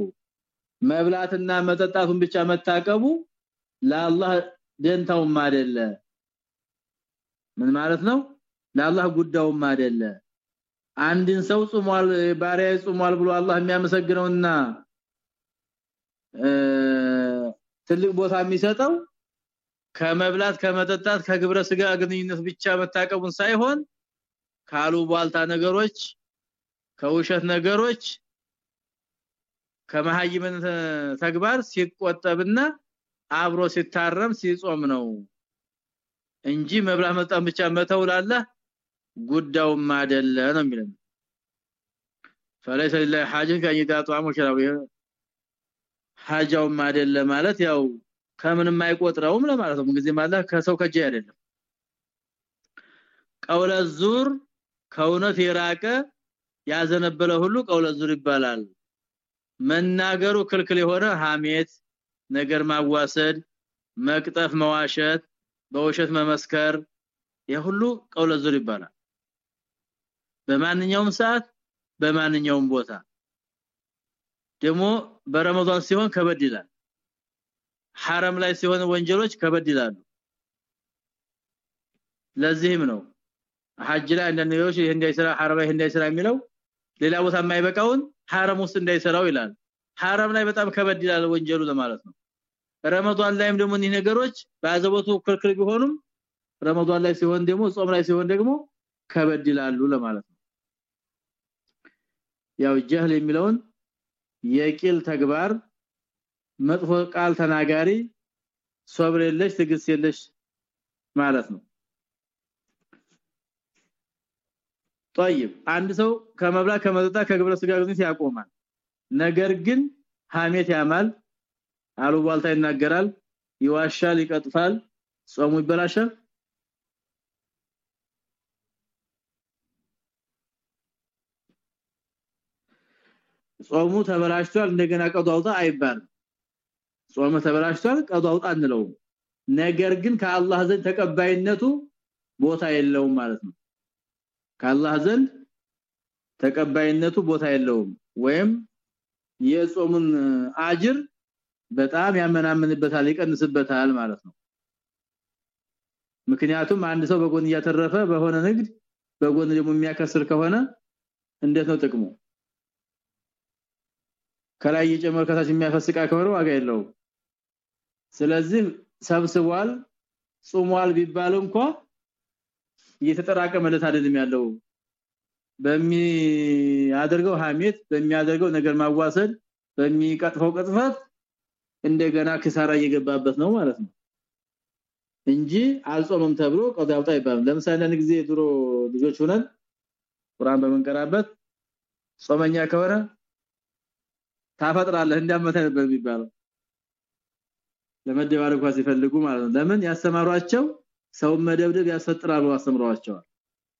መብላትና መጠጣቱን ብቻ መታቀቡ ለአላህ ደንታውም አይደለ ምን ማለት ነው ለአላህ ጉዳውም አይደለ አንድን ሰው ጾሟል ባሪያ ጾሟል ብሎ አላህ የሚያመሰግነውና ትልቅ ቦታ የሚሰጠው ከመብላት ከመጠጣት ከግብረ ስጋ ግንኙነት ብቻ መታቀቡን ሳይሆን ካሉ ቧልታ ነገሮች ከውሸት ነገሮች ከመሐይምን ተግባር ሲቆጠብና አብሮ ሲታረም ሲጾም ነው እንጂ መብላት መጣም ብቻ መተውላለ ጉዳውም አይደለ ነው የሚለው فليس لله حاجه في ان يدع طعام وشراب ሐጃውም አይደለ ማለት ያው ከምንም አይቆጥረውም ለማለት ነው። ጊዜ ማለት ከሰው ከጀ አይደለም። ቀውለ ዙር ከእውነት የራቀ ያዘነበለ ሁሉ ቀውለ ዙር ይባላል። መናገሩ ክልክል የሆነ ሐሜት ነገር ማዋሰድ መቅጠፍ መዋሸት በውሸት መመስከር የሁሉ ቀውለ ዙር ይባላል። በማንኛውም ሰዓት በማንኛውም ቦታ። ደግሞ በረመዳን ሲሆን ከበድ ይላል ሐረም ላይ ሲሆን ወንጀሎች ከበድ ይላሉ። ለዚህም ነው ሐጅ ላይ እንደነዮሽ ይሄ እንዳይሰራ ሐረም ላይ እንዳይሰራ የሚለው ሌላ ቦታ የማይበቃውን ሐረም ውስጥ እንዳይሰራው ይላል። ሐረም ላይ በጣም ከበድ ይላል ወንጀሉ ለማለት ነው። ረመዳን ላይም ደግሞ እነዚህ ነገሮች ባዘቦቱ ክልክል ቢሆኑም ረመዳን ላይ ሲሆን ደግሞ ጾም ላይ ሲሆን ደግሞ ከበድ ይላሉ ለማለት ነው። ያው ጀህል የሚለውን የቂል ተግባር መጥፎ ቃል ተናጋሪ ሶብር የለሽ ትግስት የለሽ ማለት ነው طيب አንድ ሰው ከመብላ ከመጠጣ ከግብረ ስጋ ግንኙነት ያቆማል ነገር ግን ሐሜት ያማል አሉባልታ ይናገራል ይዋሻል ይቀጥፋል ጾሙ ይበላሻል ጾሙ ተበላሽቷል እንደገና ቀዶ አውጣ አይባልም ጾሙ ተበላሽቷል ቀዶ አውጣ እንለው ነገር ግን ከአላህ ዘንድ ተቀባይነቱ ቦታ የለውም ማለት ነው። ከአላህ ዘንድ ተቀባይነቱ ቦታ የለውም። ወይም የጾሙን አጅር በጣም ያመናምንበታል ይቀንስበታል ማለት ነው። ምክንያቱም አንድ ሰው በጎን እያተረፈ በሆነ ንግድ በጎን ደግሞ የሚያከስር ከሆነ እንዴት ነው ጥቅሙ? ከላይ እየጨመረ ከታች የሚያፈስቃ ከሆነ ዋጋ የለውም ስለዚህ ሰብስቧል ጾሟል ቢባል እንኳን እየተጠራቀመለት አይደለም ያለው። በሚያደርገው ሐሜት በሚያደርገው ነገር ማዋሰድ በሚቀጥፈው ቅጥፈት እንደገና ክሳራ እየገባበት ነው ማለት ነው እንጂ አልጾምም ተብሎ ቀዳውጣ ይባላል ለምሳሌ አንድ ድሮ ልጆች ሆነን ቁርአን በመንቀራበት ጾመኛ ከሆነ ታፈጥራለህ እንዳመተ ነበር የሚባለው ለመደባረቅ ሲፈልጉ ማለት ነው ለምን ያስተማሯቸው ሰው መደብደብ ያስፈጥራሉ አስተምሯቸዋል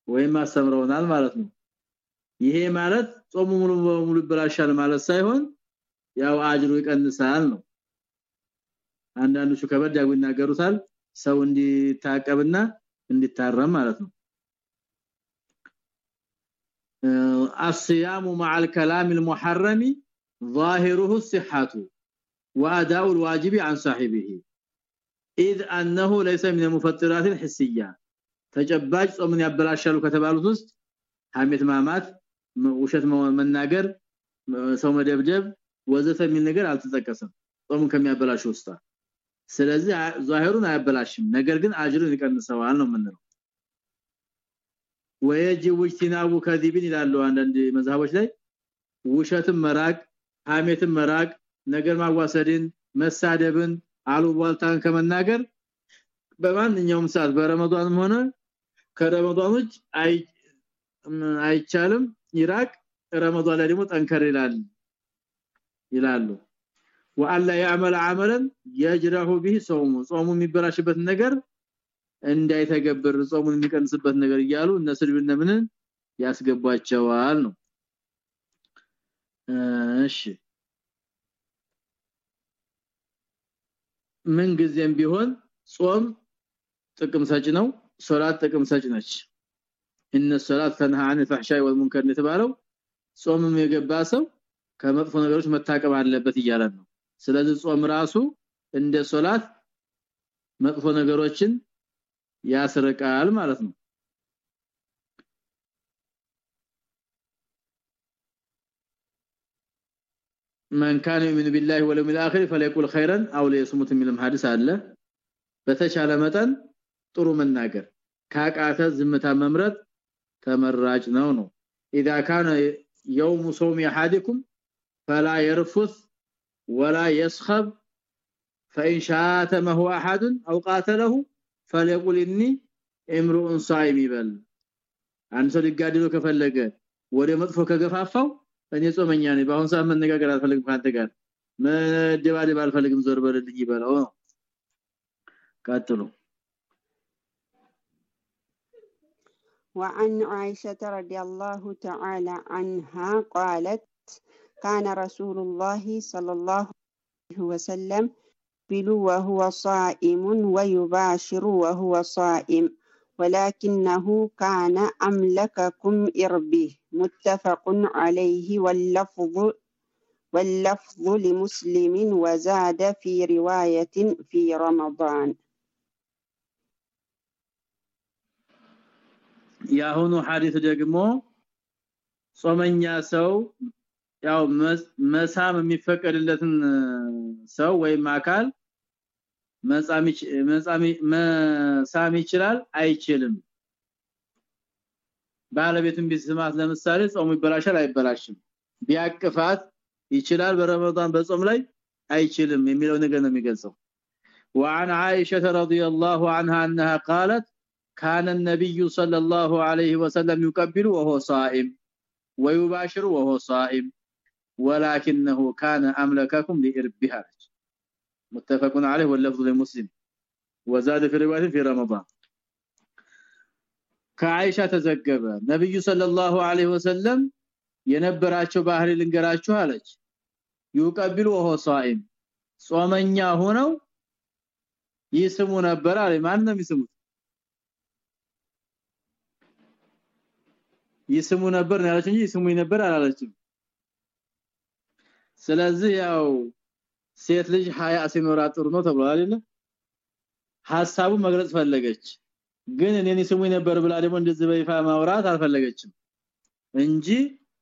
ወይም አስተምረውናል ማለት ነው ይሄ ማለት ጾሙ ሙሉ ሙሉ ይበላሻል ማለት ሳይሆን ያው አጅሩ ይቀንሳል ነው አንዳንዶቹ ከበድ ያው ይናገሩታል ሰው እንዲታቀብና እንዲታረም ማለት ነው الصيام مع الكلام المحرم ظاهره الصحه واداء الواجب عن صاحبه اذ انه ليس من المفطرات الحسيه ተጨባጭ ጾምን ያበላሻሉ ከተባሉት ውስጥ ሐሜት ማማት ውሸት መናገር ሰው መደብደብ ወዘተ የሚል ነገር አልተጠቀሰም ጾሙን ከሚያበላሹ ውስጥ ስለዚህ ዛሂሩን አያበላሽም ነገር ግን አጅሩን ይቀንሰዋል ነው የምንለው ወየጅብ እጅቲናቡ ከዚብን ይላሉ አንዳንድ መዛቦች ላይ ውሸትን መራቅ ሐሜትን መራቅ ነገር ማዋሰድን መሳደብን አሉባልታን ከመናገር በማንኛውም ሰዓት በረመዳንም ሆነ ከረመዳን ውጭ አይቻልም። ይራቅ ረመዳን ላይ ጠንከር ይላል ይላሉ። ወአላ ያዕመል አመለን የጅራሁ ቢሂ ጾሙ ጾሙ የሚበላሽበት ነገር እንዳይተገብር ጾሙን የሚቀንስበት ነገር እያሉ እነስልብነ ምንን ያስገባቸዋል ነው። እሺ። ምን ጊዜም ቢሆን ጾም ጥቅም ሰጭ ነው ሶላት ጥቅም ሰጭ ነች ان الصلاه تنهى عن الفحشاء والمنكر የተባለው ጾምም የገባ ሰው ከመጥፎ ነገሮች መታቀብ አለበት እያለ ነው ስለዚህ ጾም ራሱ እንደ ሶላት መጥፎ ነገሮችን ያስርቃል ማለት ነው من كان يؤمن بالله واليوم الاخر فليقل خيرا او ليصمت من الحديث አለ በተቻለ መጠን ጥሩ መናገር ካቃተ ዝምታ መምረጥ ተመራጭ ነው ነው اذا كان يوم صوم احدكم فلا يرفث ولا يسخب فان شاتمه احد او قاتله فليقل اني امرؤ صائم ይበል አንድ ሰው ሊጋደለው ከፈለገ ወደ መጥፎ ከገፋፋው እኔ ጾመኛ ነኝ በአሁን ሰዓት መነጋገር አልፈልግም ካንተ ጋር መደባደብ አልፈልግም ዞር በልልኝ ይበለው ቀጥሉ وعن عائشة رضي الله تعالى عنها قالت كان رسول الله صلى الله عليه وسلم بلو وهو صائم ويباشر وهو صائم ولكنه كان أملككم إربه متفق عليه واللفظ واللفظ لمسلم وزاد في رواية في رمضان ያሁኑ ሐዲስ ደግሞ ጾመኛ ሰው ያው መሳም የሚፈቀድለትን ሰው ወይም አካል መሳም ይችላል አይችልም ባለቤቱን ቢስማት ለምሳሌ ጾሙ ይበላሻል አይበላሽም ቢያቅፋት ይችላል በረመዳን በጾም ላይ አይችልም የሚለው ነገር ነው የሚገልጸው وعن عائشه رضي الله عنها انها قالت كان النبي صلى الله عليه وسلم يكبر وهو صائم ويباشر وهو صائم ولكنه كان املككم لاربها متفق عليه واللفظ لمسلم وزاد في روايه في رمضان ከአይሻ ተዘገበ ነብዩ ሰለላሁ ዐለይሂ ወሰለም የነበራቸው ባህሪ ልንገራችሁ አለች ይቀብሉ ወሆ ሷኢም ጾመኛ ሆነው ይስሙ ነበር አለ ማን ነው የሚስሙት ይስሙ ነበር ነው ያለች እንጂ ይስሙኝ ነበር አላለችም ስለዚህ ያው ሴት ልጅ ሀያ ሲኖራ ጥሩ ነው ተብሏል አይደል ሐሳቡ መግለጽ ፈለገች። ግን እኔን ይስሙኝ ነበር ብላ ደግሞ እንደዚህ በይፋ ማውራት አልፈለገችም እንጂ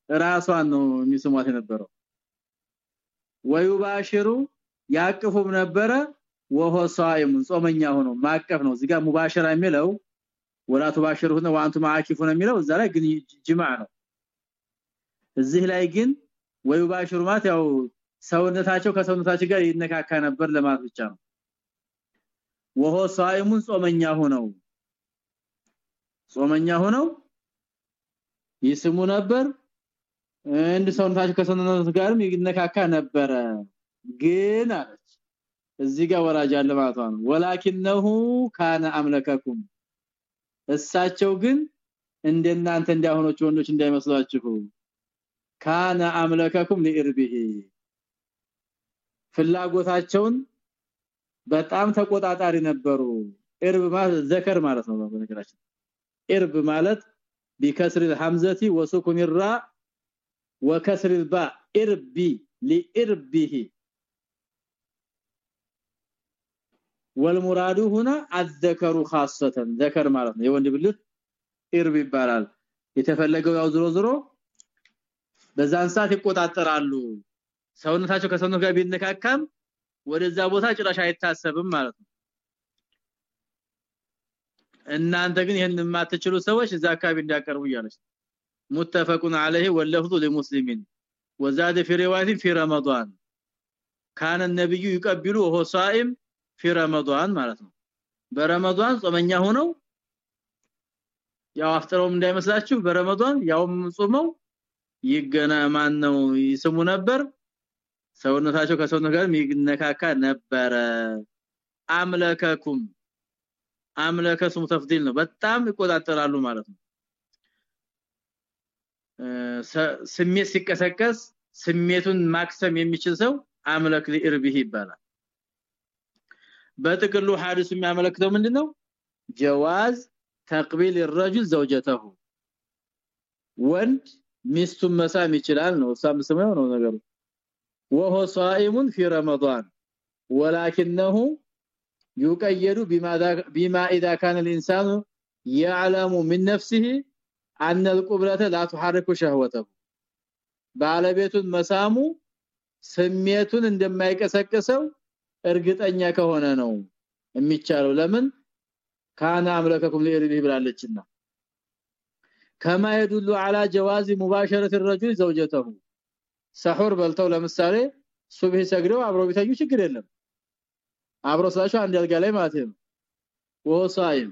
ራሷን ነው የሚስሟት የነበረው። ወዩባሽሩ ያቅፉም ነበረ ወሆ ሷኢም ጾመኛ ሆኖ ማቀፍ ነው። እዚህ ጋር ሙባሽራ የሚለው ወላ ተባሽሩነ ወአንቱ ማአኪፉነ የሚለው እዛ ላይ ግን ጅማዕ ነው። እዚህ ላይ ግን ወዩባሽሩ ማለት ያው ሰውነታቸው ከሰውነታቸው ጋር ይነካካ ነበር ለማለት ብቻ ነው። ወሆ ሷኢሙን ጾመኛ ሆነው ጾመኛ ሆነው ይስሙ ነበር። እንድ ሰውነታቸው ከሰውነታቸው ጋርም ይነካካ ነበረ። ግን አለች እዚህ ጋር ወራጅ አለ ማለት ነው። ወላኪነሁ ካነ አምለከኩም እሳቸው ግን እንደናንተ እንዳሆኖች ወንዶች እንዳይመስሏችሁ። ካነ አምለከኩም ለኢርቢሂ ፍላጎታቸውን በጣም ተቆጣጣሪ ነበሩ ኢርብ ማለት ዘከር ማለት ነው በነገራችን ኢርብ ማለት بكسر الحمزه وسكون الراء وكسر الباء اربي لاربه والمراد هنا الذكر خاصه ذكر ማለት ነው የወንድ ብልት ኢርብ ይባላል የተፈለገው ያው ዝሮ ዝሮ በዛን ሰዓት ይቆጣጠራሉ ሰውነታቸው ከሰውነት ጋር ቢነካካም ወደዛ ቦታ ጭራሽ አይታሰብም ማለት ነው እናንተ ግን ይሄን የማትችሉ ሰዎች እዛ አካባቢ እንዳቀርቡ እያለች متفقون عليه واللفظ لمسلم وزاد في روايه في رمضان كان النبي يقبل وهو صائم في رمضان ማለት ነው በረመዳን ጾመኛ ሆነው ያው አፍጥረውም እንዳይመስላችሁ በረመዳን ያውም ጾመው ይገና ማን ነው ይስሙ ነበር ሰውነታቸው ከሰውነት ጋር ይነካካ ነበረ አምለከኩም አምለከ ስሙ ተፍዲል ነው በጣም ይቆጣጠራሉ ማለት ነው ስሜት ሲቀሰቀስ ስሜቱን ማክሰም የሚችል ሰው አምለክ ለኢርቢህ ይባላል በጥቅሉ ሐዲሱ የሚያመለክተው ምንድነው ጀዋዝ ተቅቢል الرجل زوجته ወንድ ሚስቱን መሳም ይችላል ነው ሳም ስመው ነው ነገሩ وهو صائم في رمضان ولكنه يقيد بما بما اذا كان الانسان يعلم من نفسه ان القبلة لا تحرك شهوته ባለቤቱን መሳሙ ስሜቱን እንደማይቀሰቅሰው እርግጠኛ ከሆነ ነው የሚቻለው ለምን ካና አምለከኩም ለኢርቢ ብላለችና كما يدل على جواز مباشره الرجل زوجته ሰሁር በልተው ለምሳሌ ሱብህ ሰግደው አብረው ቢተኙ ችግር የለም አብረው ስላቸው አንድ አልጋ ላይ ማለት ነው ወሳይም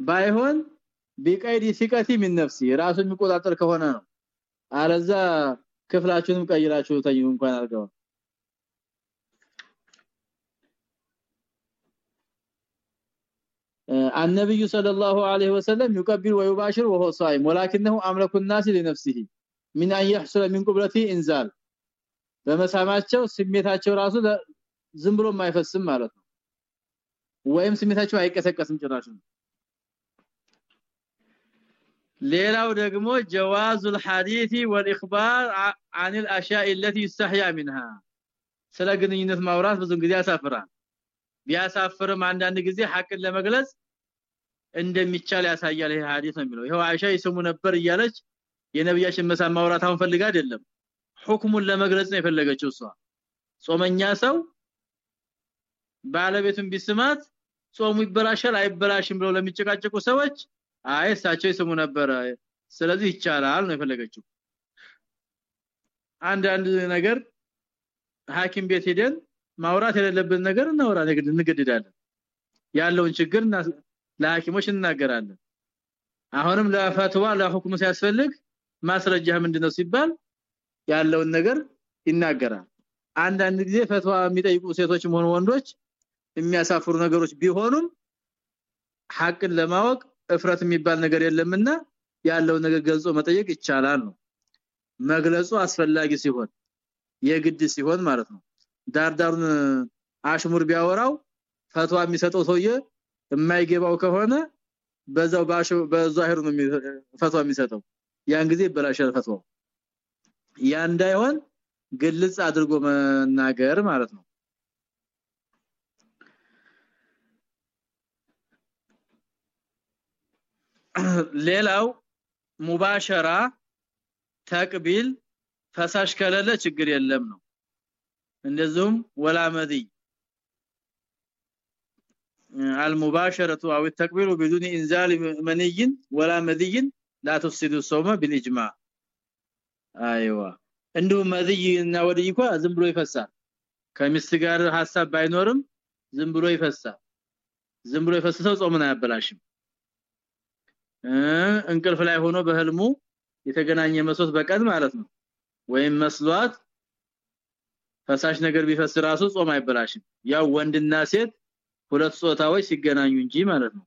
ባይሆን ቢቀይዲ ሲቀቲ ምን ነፍሲ ራሱ የሚቆጣጠር ከሆነ ነው አለዛ ክፍላችሁንም ቀይራችሁ ተኙ እንኳን አልገው النبي صلى الله عليه وسلم يقبل ويباشر وهو صائم ولكنه املك الناس لنفسه من ان يحصل من قبلته انزال በመሳማቸው ስሜታቸው ራሱ ዝም ብሎ የማይፈስም ማለት ነው ወይም ስሜታቸው አይቀሰቀስም ጭራሽ ሌላው ደግሞ جواز الحديث والاخبار عن الاشياء التي يستحيا منها ስለ ግንኙነት ማውራት ብዙ ጊዜ ያሳፍራል ቢያሳፍርም አንዳንድ ጊዜ ሐቅን ለመግለጽ እንደሚቻል ያሳያል ይሄ ሐዲስ ነው የሚለው ይሄው አይሻ ይስሙ ነበር እያለች የነብያችን መሳም ማውራት አሁን ፈልጋ አይደለም። ሁክሙን ለመግለጽ ነው የፈለገችው እሷ። ጾመኛ ሰው ባለቤቱን ቢስማት ጾሙ ይበላሻል አይበላሽም ብለው ለሚጨቃጨቁ ሰዎች አይ እሳቸው ይስሙ ነበር ስለዚህ ይቻላል ነው የፈለገችው። አንድ አንድ ነገር ሐኪም ቤት ሄደን ማውራት የሌለብን ነገር እናወራ ነገር እንገድዳለን ያለውን ችግር ለሐኪሞች እናገራለን አሁንም ለፈትዋ ለሁክሙ ሲያስፈልግ ማስረጃ ምንድነው ሲባል ያለውን ነገር ይናገራል። አንዳንድ ጊዜ ፈትዋ የሚጠይቁ ሴቶችም ሆኑ ወንዶች የሚያሳፍሩ ነገሮች ቢሆኑም ሐቅን ለማወቅ እፍረት የሚባል ነገር የለምና ያለው ነገር ገልጾ መጠየቅ ይቻላል ነው። መግለጹ አስፈላጊ ሲሆን የግድ ሲሆን ማለት ነው። ዳርዳሩን አሽሙር ቢያወራው ፈትዋ የሚሰጠው ሰውዬ የማይገባው ከሆነ በዛው ባሹ ነው ፈትዋ የሚሰጠው ያን ጊዜ ይበላሻል ፈትዋው ያ እንዳይሆን ግልጽ አድርጎ መናገር ማለት ነው ሌላው ሙባሸራ ተቅቢል ፈሳሽ ከሌለ ችግር የለም ነው እንደዚሁም ወላ መዲ المباشره او التكبير بدون انزال مني ولا مذي لا تفسدوا الصوم بالاجماع ايوه እንዲሁ መዝይና ወድይኳ ዝም ብሎ ይፈሳል ከሚስት ጋር ሐሳብ ባይኖርም ዝም ብሎ ይፈሳል ዝም ብሎ የፈሰሰው ጾምን አያበላሽም እንቅልፍ ላይ ሆኖ በህልሙ የተገናኘ መስዋዕት በቀን ማለት ነው። ወይም መስዋዕት ፈሳሽ ነገር ቢፈስ ራሱ ጾም አይበላሽም። ያው ወንድና ሴት ሁለት ጾታዎች ሲገናኙ እንጂ ማለት ነው።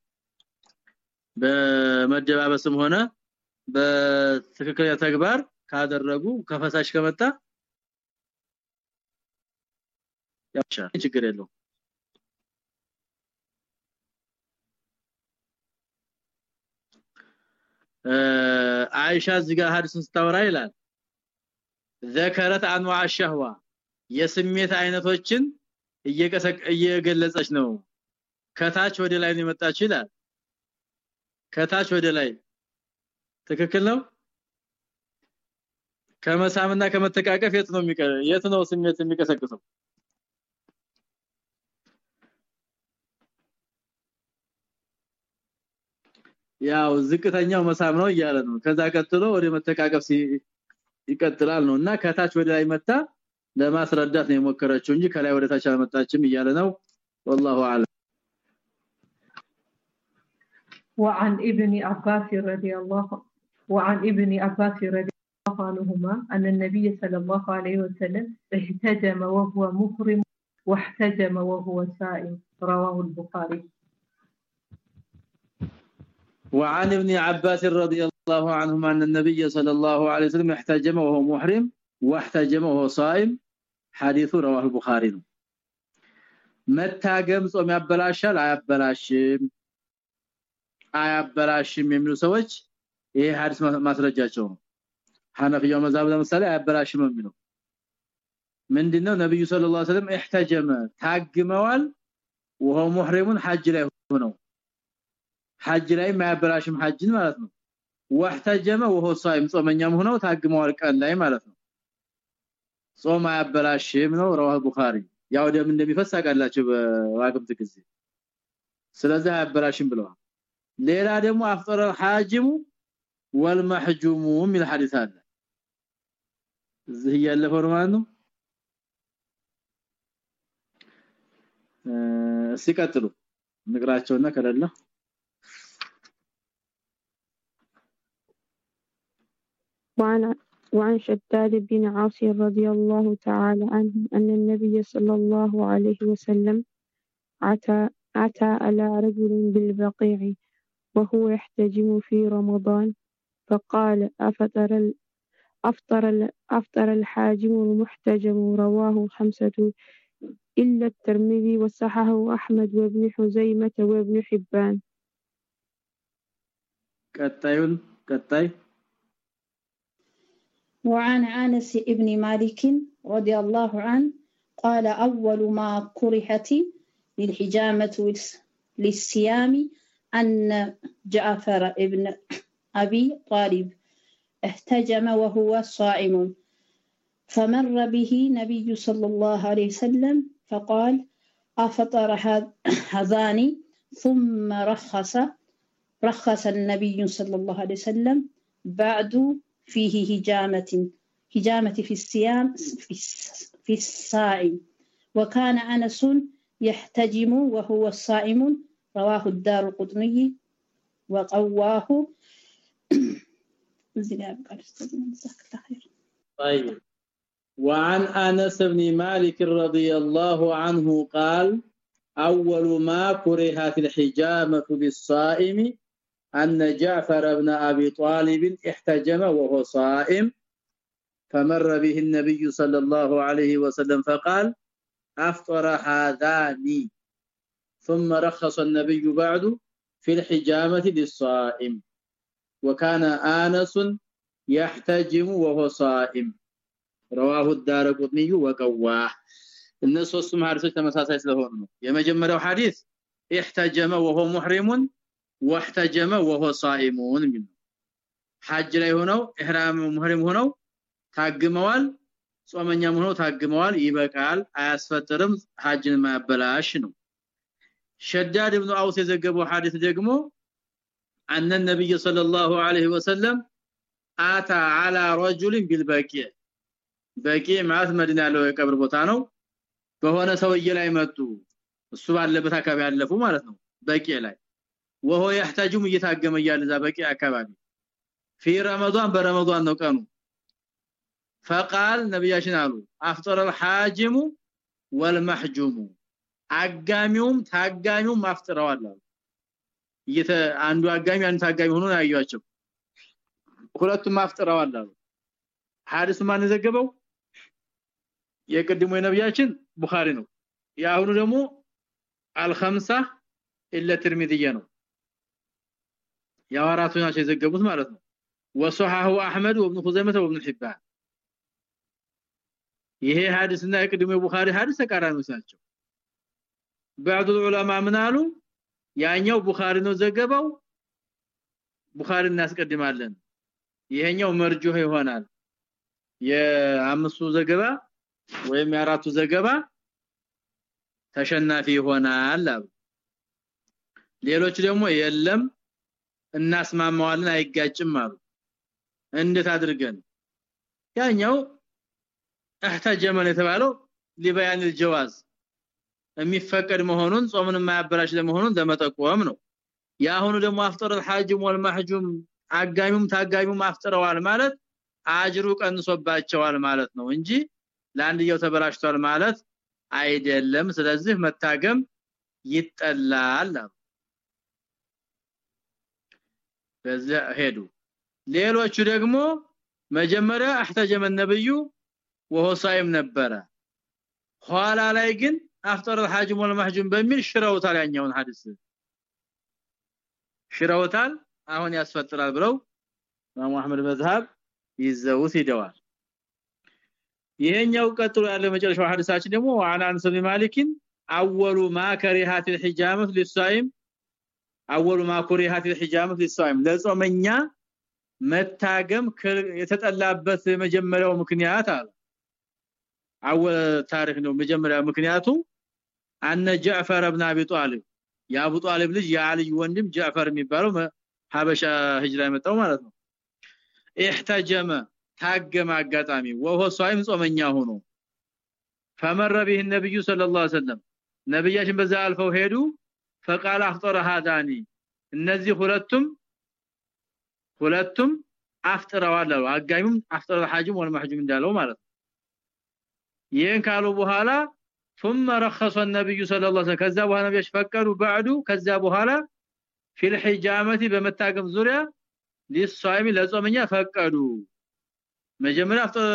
በመደባበስም ሆነ በትክክለኛ ተግባር ካደረጉ ከፈሳሽ ከመጣ ያቻ ችግር የለው አይሻ እዚህ ጋር ሐዲስን ስታወራ ይላል ذكرت انواع الشهوه የስሜት አይነቶችን እየገለጸች ነው ከታች ወደ ላይ ነው የመጣች ይላል ከታች ወደ ላይ ትክክል ነው ከመሳምና ከመተቃቀፍ የት ነው የሚቀር የት ነው ስሜት የሚቀሰቅሰው ያው ዝቅተኛው መሳም ነው እያለ ነው ከዛ ቀጥሎ ወደ መተቃቀፍ ይቀጥላል ነው እና ከታች ወደ ላይ መጣ ለማስረዳት ነው የሞከረችው እንጂ ከላይ ወደ ታች አልመጣችም እያለ ነው والله اعلم وعن ابن عباس رضي الله وعن ابن عباس رضي الله عنهما أن النبي صلى الله عليه وسلم احتجم وهو محرم واحتجم وهو سائم رواه البخاري وعن ابن عباس رضي الله عنهما أن النبي صلى الله عليه وسلم احتجم وهو محرم واحتجم وهو صائم حديث رواه البخاري መታገም ጾም ያበላሻል አያበላሽም አያበላሽም የሚሉ ሰዎች ይሄ ሐዲስ ማስረጃቸው ነው ሐነፊያው መዛብ ለምሳሌ አያበላሽም የሚለው ምንድነው ነብዩ ሰለላሁ ዐለይሂ ወሰለም احتجم ታግመዋል وهو محرم ሐጅ ላይ ሆነው ሐጅ ላይ ማያበላሽም ሐጅን ማለት ነው واحتجم وهو صائم ጾመኛም ሆነው ታግመዋል ቀን ላይ ማለት ነው ጾም አያበላሽም ነው ረዋህ ቡኻሪ ያው ደም እንደሚፈስ አቃላችሁ በዋቅምት ጊዜ ስለዚህ አያበላሽም ብለዋል ሌላ ደግሞ አፍጠረ ሐጅሙ ወልመህጁሙ ሚል ሐዲስ አለ እዚህ ያለፈው ማለት ነው ሲቀጥሉ ንግራቸውና ከለለ وعن وعن شداد بن عاصي رضي الله تعالى عنه أن النبي صلى الله عليه وسلم أتى أتى على رجل بالبقيع وهو يحتجم في رمضان فقال أفطر أفطر أفطر الحاجم المحتجم رواه خمسة إلا الترمذي وصححه أحمد وابن حزيمة وابن حبان. كتايل كتاي وعن أنس بن مالك رضي الله عنه قال أول ما كرهت للحجامة للصيام أن جعفر ابن أبي طالب احتجم وهو صائم. فمر به نبي صلى الله عليه وسلم فقال أفطر هذان ثم رخص رخص النبي صلى الله عليه وسلم بعد فيه هجامة هجامة في الصيام في الصائم. وكان أنس يحتجم وهو الصائم رواه الدار القطني وقواه طيب. وعن أنس بن مالك رضي الله عنه قال أول ما كرهت الحجامة للصائم أن جعفر بن أبي طالب احتجم وهو صائم فمر به النبي صلى الله عليه وسلم فقال أفطر هذان. ثم رخص النبي بعد في الحجامة للصائم. وكان آنس يحتجم وهو صائم رواه الدار قطني وقواه እነሱ ሶስቱም ሐዲሶች ተመሳሳይ ስለሆኑ ነው የመጀመሪያው ሐዲስ احتجم وهو محرم واحتجم وهو صائم የሚል ሐጅ ላይ ሆነው ኢህራም ሙህሪም ሆነው ታግመዋል ጾመኛም ሆነው ታግመዋል ይበቃል አያስፈጥርም ሐጅን ማያበላሽ ነው ሸዳድ ኢብኑ አውስ የዘገበው ሐዲስ ደግሞ أن النبي صلى الله عليه وسلم آتى على رجل بالبقيع በቂዕ ማለት መዲና ያለው የቀብር ቦታ ነው በሆነ ሰውዬ ላይ መጡ እሱ ባለበት አካባቢ ያለፉ ማለት ነው በቂዕ ላይ وهو يحتاجم እየታገመ እያለ እዛ በቂዕ አካባቢ في رمضان برمضان ነው ቀኑ فقال ነብያችን አሉ አፍጠረ الحاجم والمحجوم አጋሚውም ታጋሚውም አፍጥረዋል አሉ እየተ አንዱ አጋሚ አንዱ ታጋሚ ሆኖ ያያቸው ሁለቱም አፍጥረዋል አሉ ሐዲስ ማን ዘገበው የቅድሙ የነብያችን ቡኻሪ ነው ያሁኑ ደግሞ አልኸምሳ ኢለ ትርሚዚየ ነው ያወራቱ ናቸው የዘገቡት ማለት ነው ወሰሐሁ አህመድ ወibn ኹዘይመህ ወibn ሒባን ይሄ ሐዲስና የቅድሙ የቡኻሪ ሐዲስ ተቃራኒዎች ናቸው بعض العلماء ምን አሉ ያኛው ቡኻሪ ነው ዘገበው ቡኻሪ እናስቀድማለን ይሄኛው መርጁህ ይሆናል የአምስቱ ዘገባ ወይም የአራቱ ዘገባ ተሸናፊ ይሆናል አሉ ሌሎች ደግሞ የለም እናስማማዋለን አይጋጭም አሉ እንዴት አድርገን ያኛው احتجمن የተባለው ሊበያን الجواز የሚፈቀድ መሆኑን ጾምን የማያበላሽ ለመሆኑን ለመጠቆም ነው ያሁኑ ደግሞ አፍጠር الحاجم والمحجوم አጋሚውም ታጋሚውም አፍጥረዋል ማለት አጅሩ ቀንሶባቸዋል ማለት ነው እንጂ ለአንድየው ተበላሽቷል ማለት አይደለም ስለዚህ መታገም ይጠላል በዛ ሄዱ ሌሎቹ ደግሞ መጀመሪያ احتجم النبي وهو صائم ነበረ ኋላ ላይ ግን አፍጠር الحاجم والمحجوم በሚል ሽረውታል ያኛውን ሐዲስ ሽረውታል አሁን ያስፈጥራል ብለው ኢማሙ አህመድ መዝሐብ ይዘውት ሄደዋል ይሄኛው ቀጥሎ ያለው መጨረሻው ሐዲሳችን ደግሞ ዋና አንስ ማሊክን አወሉ ማ ከሪሃት الحجامه للصائم አወሉ ማ ከሪሃት الحجامه للصائم ለጾመኛ መታገም የተጠላበት መጀመሪያው ምክንያት አለ አወል ታሪክ ነው መጀመሪያ ምክንያቱ አነ ጃዕፈር ኢብኑ አቢ ጣሊብ የአቡ ጣሊብ ልጅ የአልይ ወንድም ጃዕፈር የሚባለው ሀበሻ ሂጅራ የመጣው ማለት ነው احتجم ታገመ አጋጣሚ ወሆ ሷይም ጾመኛ ሆኖ فمر به النبي صلى الله عليه وسلم ነብያችን በዛ አልፈው ሄዱ فقال افطر هذاني እነዚህ ሁለቱም ሁለቱም አፍጥረዋል አሉ አጋሚም አፍጥረ ሐጅም ወልመህጁም እንዳለው ማለት ነው ይሄን ካሉ በኋላ ثم رخص النبي صلى الله عليه وسلم ከዛ በኋላ ነብያች ፈቀዱ بعد ከዛ በኋላ في الحجامه በመታገም ዙሪያ ሊሷይም ለጾመኛ ፈቀዱ መጀመሪያ አፍጥረ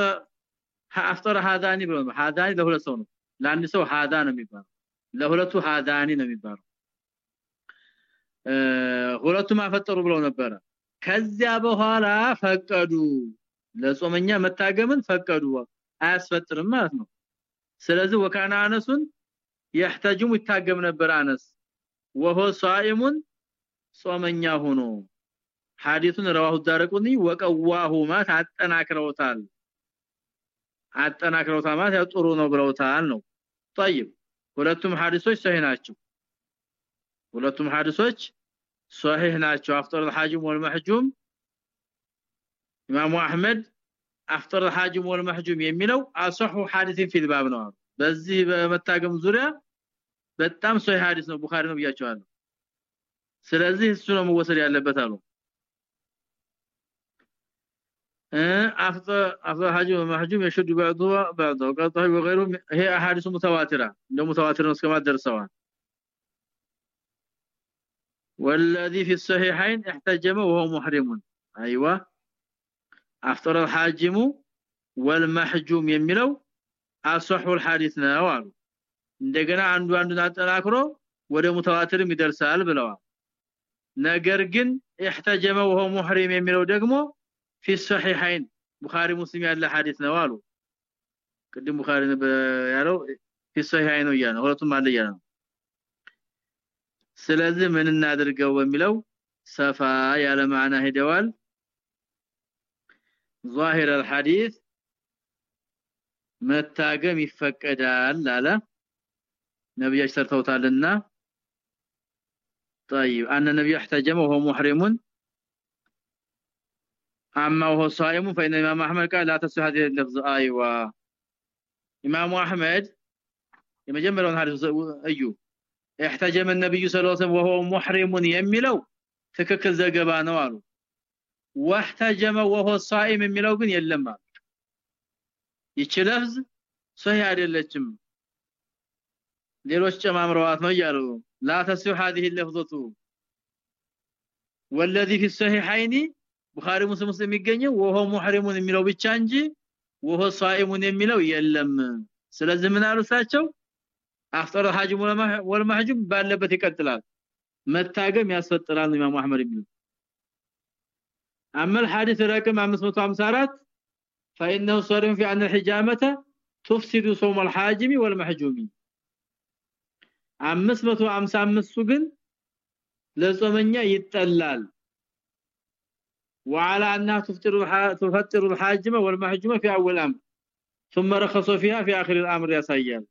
አፍጥረ ሃዳኒ ብሎ ነው ሃዳኒ ለሁለት ሰው ነው ለአንድ ሰው ሃዳ ነው የሚባለው ለሁለቱ ሃዳኒ ነው የሚባለው ሁለቱም አፈጠሩ ብለው ነበረ ከዚያ በኋላ ፈቀዱ ለጾመኛ መታገምን ፈቀዱ አያስፈጥርም ማለት ነው ስለዚህ ወካና አነሱን يحتجم ይታገም ነበር አነስ وهو صائم ጾመኛ ሆኖ ሐዲሱን ረዋሁ ዳረቁኒ ወቀዋሁማ አጠናክረውታል አጠናክረውታል ማለት ያው ጥሩ ነው ብለውታል ነው طيب ሁለቱም ሐዲሶች ሰሂህ ናቸው ሁለቱም ሐዲሶች ሷሂህ ናቸው አፍጠር الحاجم والمحجوم ኢማሙ አህመድ افتر الحاجم ወል መህጁም የሚለው حادث في الباب نو بزي በዚህ زوريا بتام سو حادث نو ነው نو بياچوالو سلازي السو نو ነው يالبتالو ያለበት አሉ። افضل افضل حج يشد بعضها بعضها وقد وغيره هي احاديث متواتره لو متواتره كما درسوها والذي في الصحيحين احتجم وهو محرم أيوه አፍጠረል ሐጂሙ ወልመህጁም የሚለው አስሁል ሐዲስ ነው አሉ። እንደገና አንዱ አንዱን አጠናክሮ ወደ ሙተዋትርም ይደርሳል ብለዋል። ነገር ግን احتجمه وهو محرم የሚለው ደግሞ في الصحيحين ቡኻሪ ሙስሊም ያለ ሐዲስ ነው አሉ። ቅድም ቡኻሪ ያለው في الصحيحين ነው ያለው ሁለቱም አለ ያለው ስለዚህ ምን እናድርገው በሚለው ሰፋ ያለ ማዕና ሄደዋል ظاهر الحديث መታገም ይፈቀዳል አለ ነብያች ሰርተውታልና طيب ان النبي احتجم وهو محرم اما وهو صائم فان الامام احمد قال لا تصح هذه اللفظ ايوه امام احمد የመጀመሪያውን ሐዲስ እዩ احتجم النبي صلى الله عليه وسلم وهو محرم የሚለው ትክክል ዘገባ ነው አሉ واحتجم وهو صائم የሚለው ግን የለም አሉ ይቺ ለፍዝ ሶሂህ አይደለችም ሌሎች ጨማምረዋት ነው ያሉ لا تصح هذه اللفظه والذي في الصحيحين ቡኻሪ ሙስሊም ውስጥ የሚገኘው ወሆ ሙህሪሙን የሚለው ብቻ እንጂ ወሆ ሷኢሙን የሚለው የለም ስለዚህ ምን አሉ ሳቸው አፍጠረ ሐጅም ወልማህጅም ባለበት ይቀጥላል መታገም ያስፈጥራል ኢማሙ አህመድ የሚለው አመል ሐዲስ ረቅም 554 فانه صريح في ان الحجامه تفسد صوم الحاجم والمحجوم 555 ግን ለጾመኛ ይጠላል وعلى انها تفطر تفطر الحاجم والمحجوم في اول الامر ثم رخصوا فيها في اخر الامر ያሳያል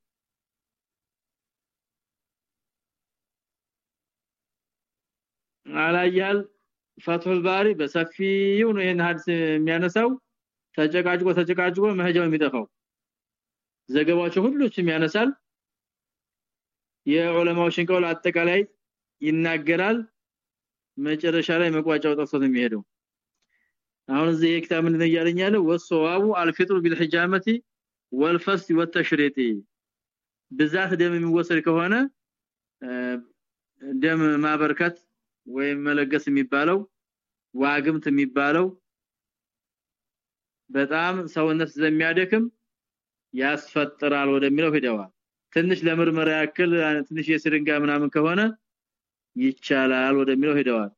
አላያል ፈትሁል ባሪ በሰፊው ነው ይሄን ሐዲስ የሚያነሳው። ተጨቃጭቆ ተጨቃጭቆ መሄጃው የሚጠፋው። ዘገባቸው ሁሉም ያነሳል። የዑለማዎችን ቀውል አጠቃላይ ይናገራል። መጨረሻ ላይ መቋጫው ጠፍቶት የሚሄደው። አሁን እዚህ የክታብ ምን ይያለኝ ያለው? ወሰዋቡ አልፊጥሩ ቢልሂጃመቲ ወልፈስ ወተሽሪጢ። ብዛት ደም የሚወሰድ ከሆነ ደም ማበርከት ወይም መለገስ የሚባለው ዋግምት የሚባለው በጣም ሰውነት ስለሚያደክም ያስፈጥራል ወደሚለው ሄደዋል ትንሽ ለምርመራ ያክል ትንሽ የስርንጋ ምናምን ከሆነ ይቻላል ወደሚለው ሄደዋል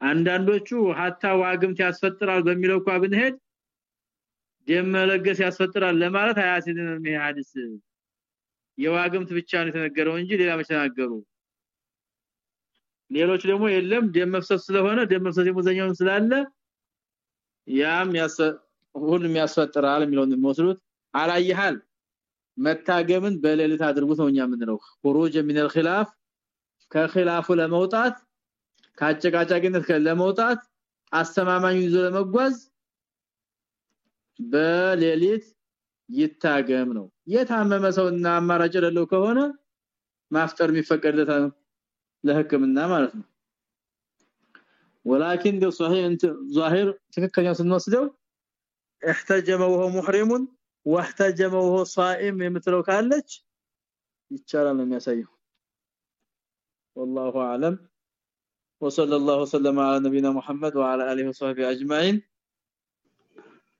አንዳንዶቹ ሀታ ዋግምት ያስፈጥራል በሚለው እንኳን ብንሄድ ደም መለገስ ያስፈጥራል ለማለት አያሲድንም ሐዲስ። የዋግምት ብቻ ነው የተነገረው እንጂ ሌላ መተናገሩ ሌሎች ደግሞ የለም ደም መፍሰስ ስለሆነ ደም መፍሰስ የሙዘኛውን ስላለ ያም ሁሉም ያስፈጥራል የሚለውን የሚወስዱት። አላየሃል? መታገምን በሌሊት አድርጉት ነውኛ ምንድነው ኹሩጅ ሚን الخلاف ከኺላፉ ለመውጣት ካጨቃጫቂነት ለመውጣት አስተማማኝ ይዞ ለመጓዝ በሌሊት ይታገም ነው። የታመመ ሰውና አማራጭ የሌለው ከሆነ ማፍጠር የሚፈቀድለት ነው ለህክምና ማለት ነው ولكن ده صحيح انت ظاهر ትክክለኛ ስንወስደው احتجم وهو محرم واحتجم وهو صائم የምትለው ካለች ይቻላል ነው የሚያሳየው والله اعلم وصلى الله وسلم على نبينا محمد وعلى اله وصحبه اجمعين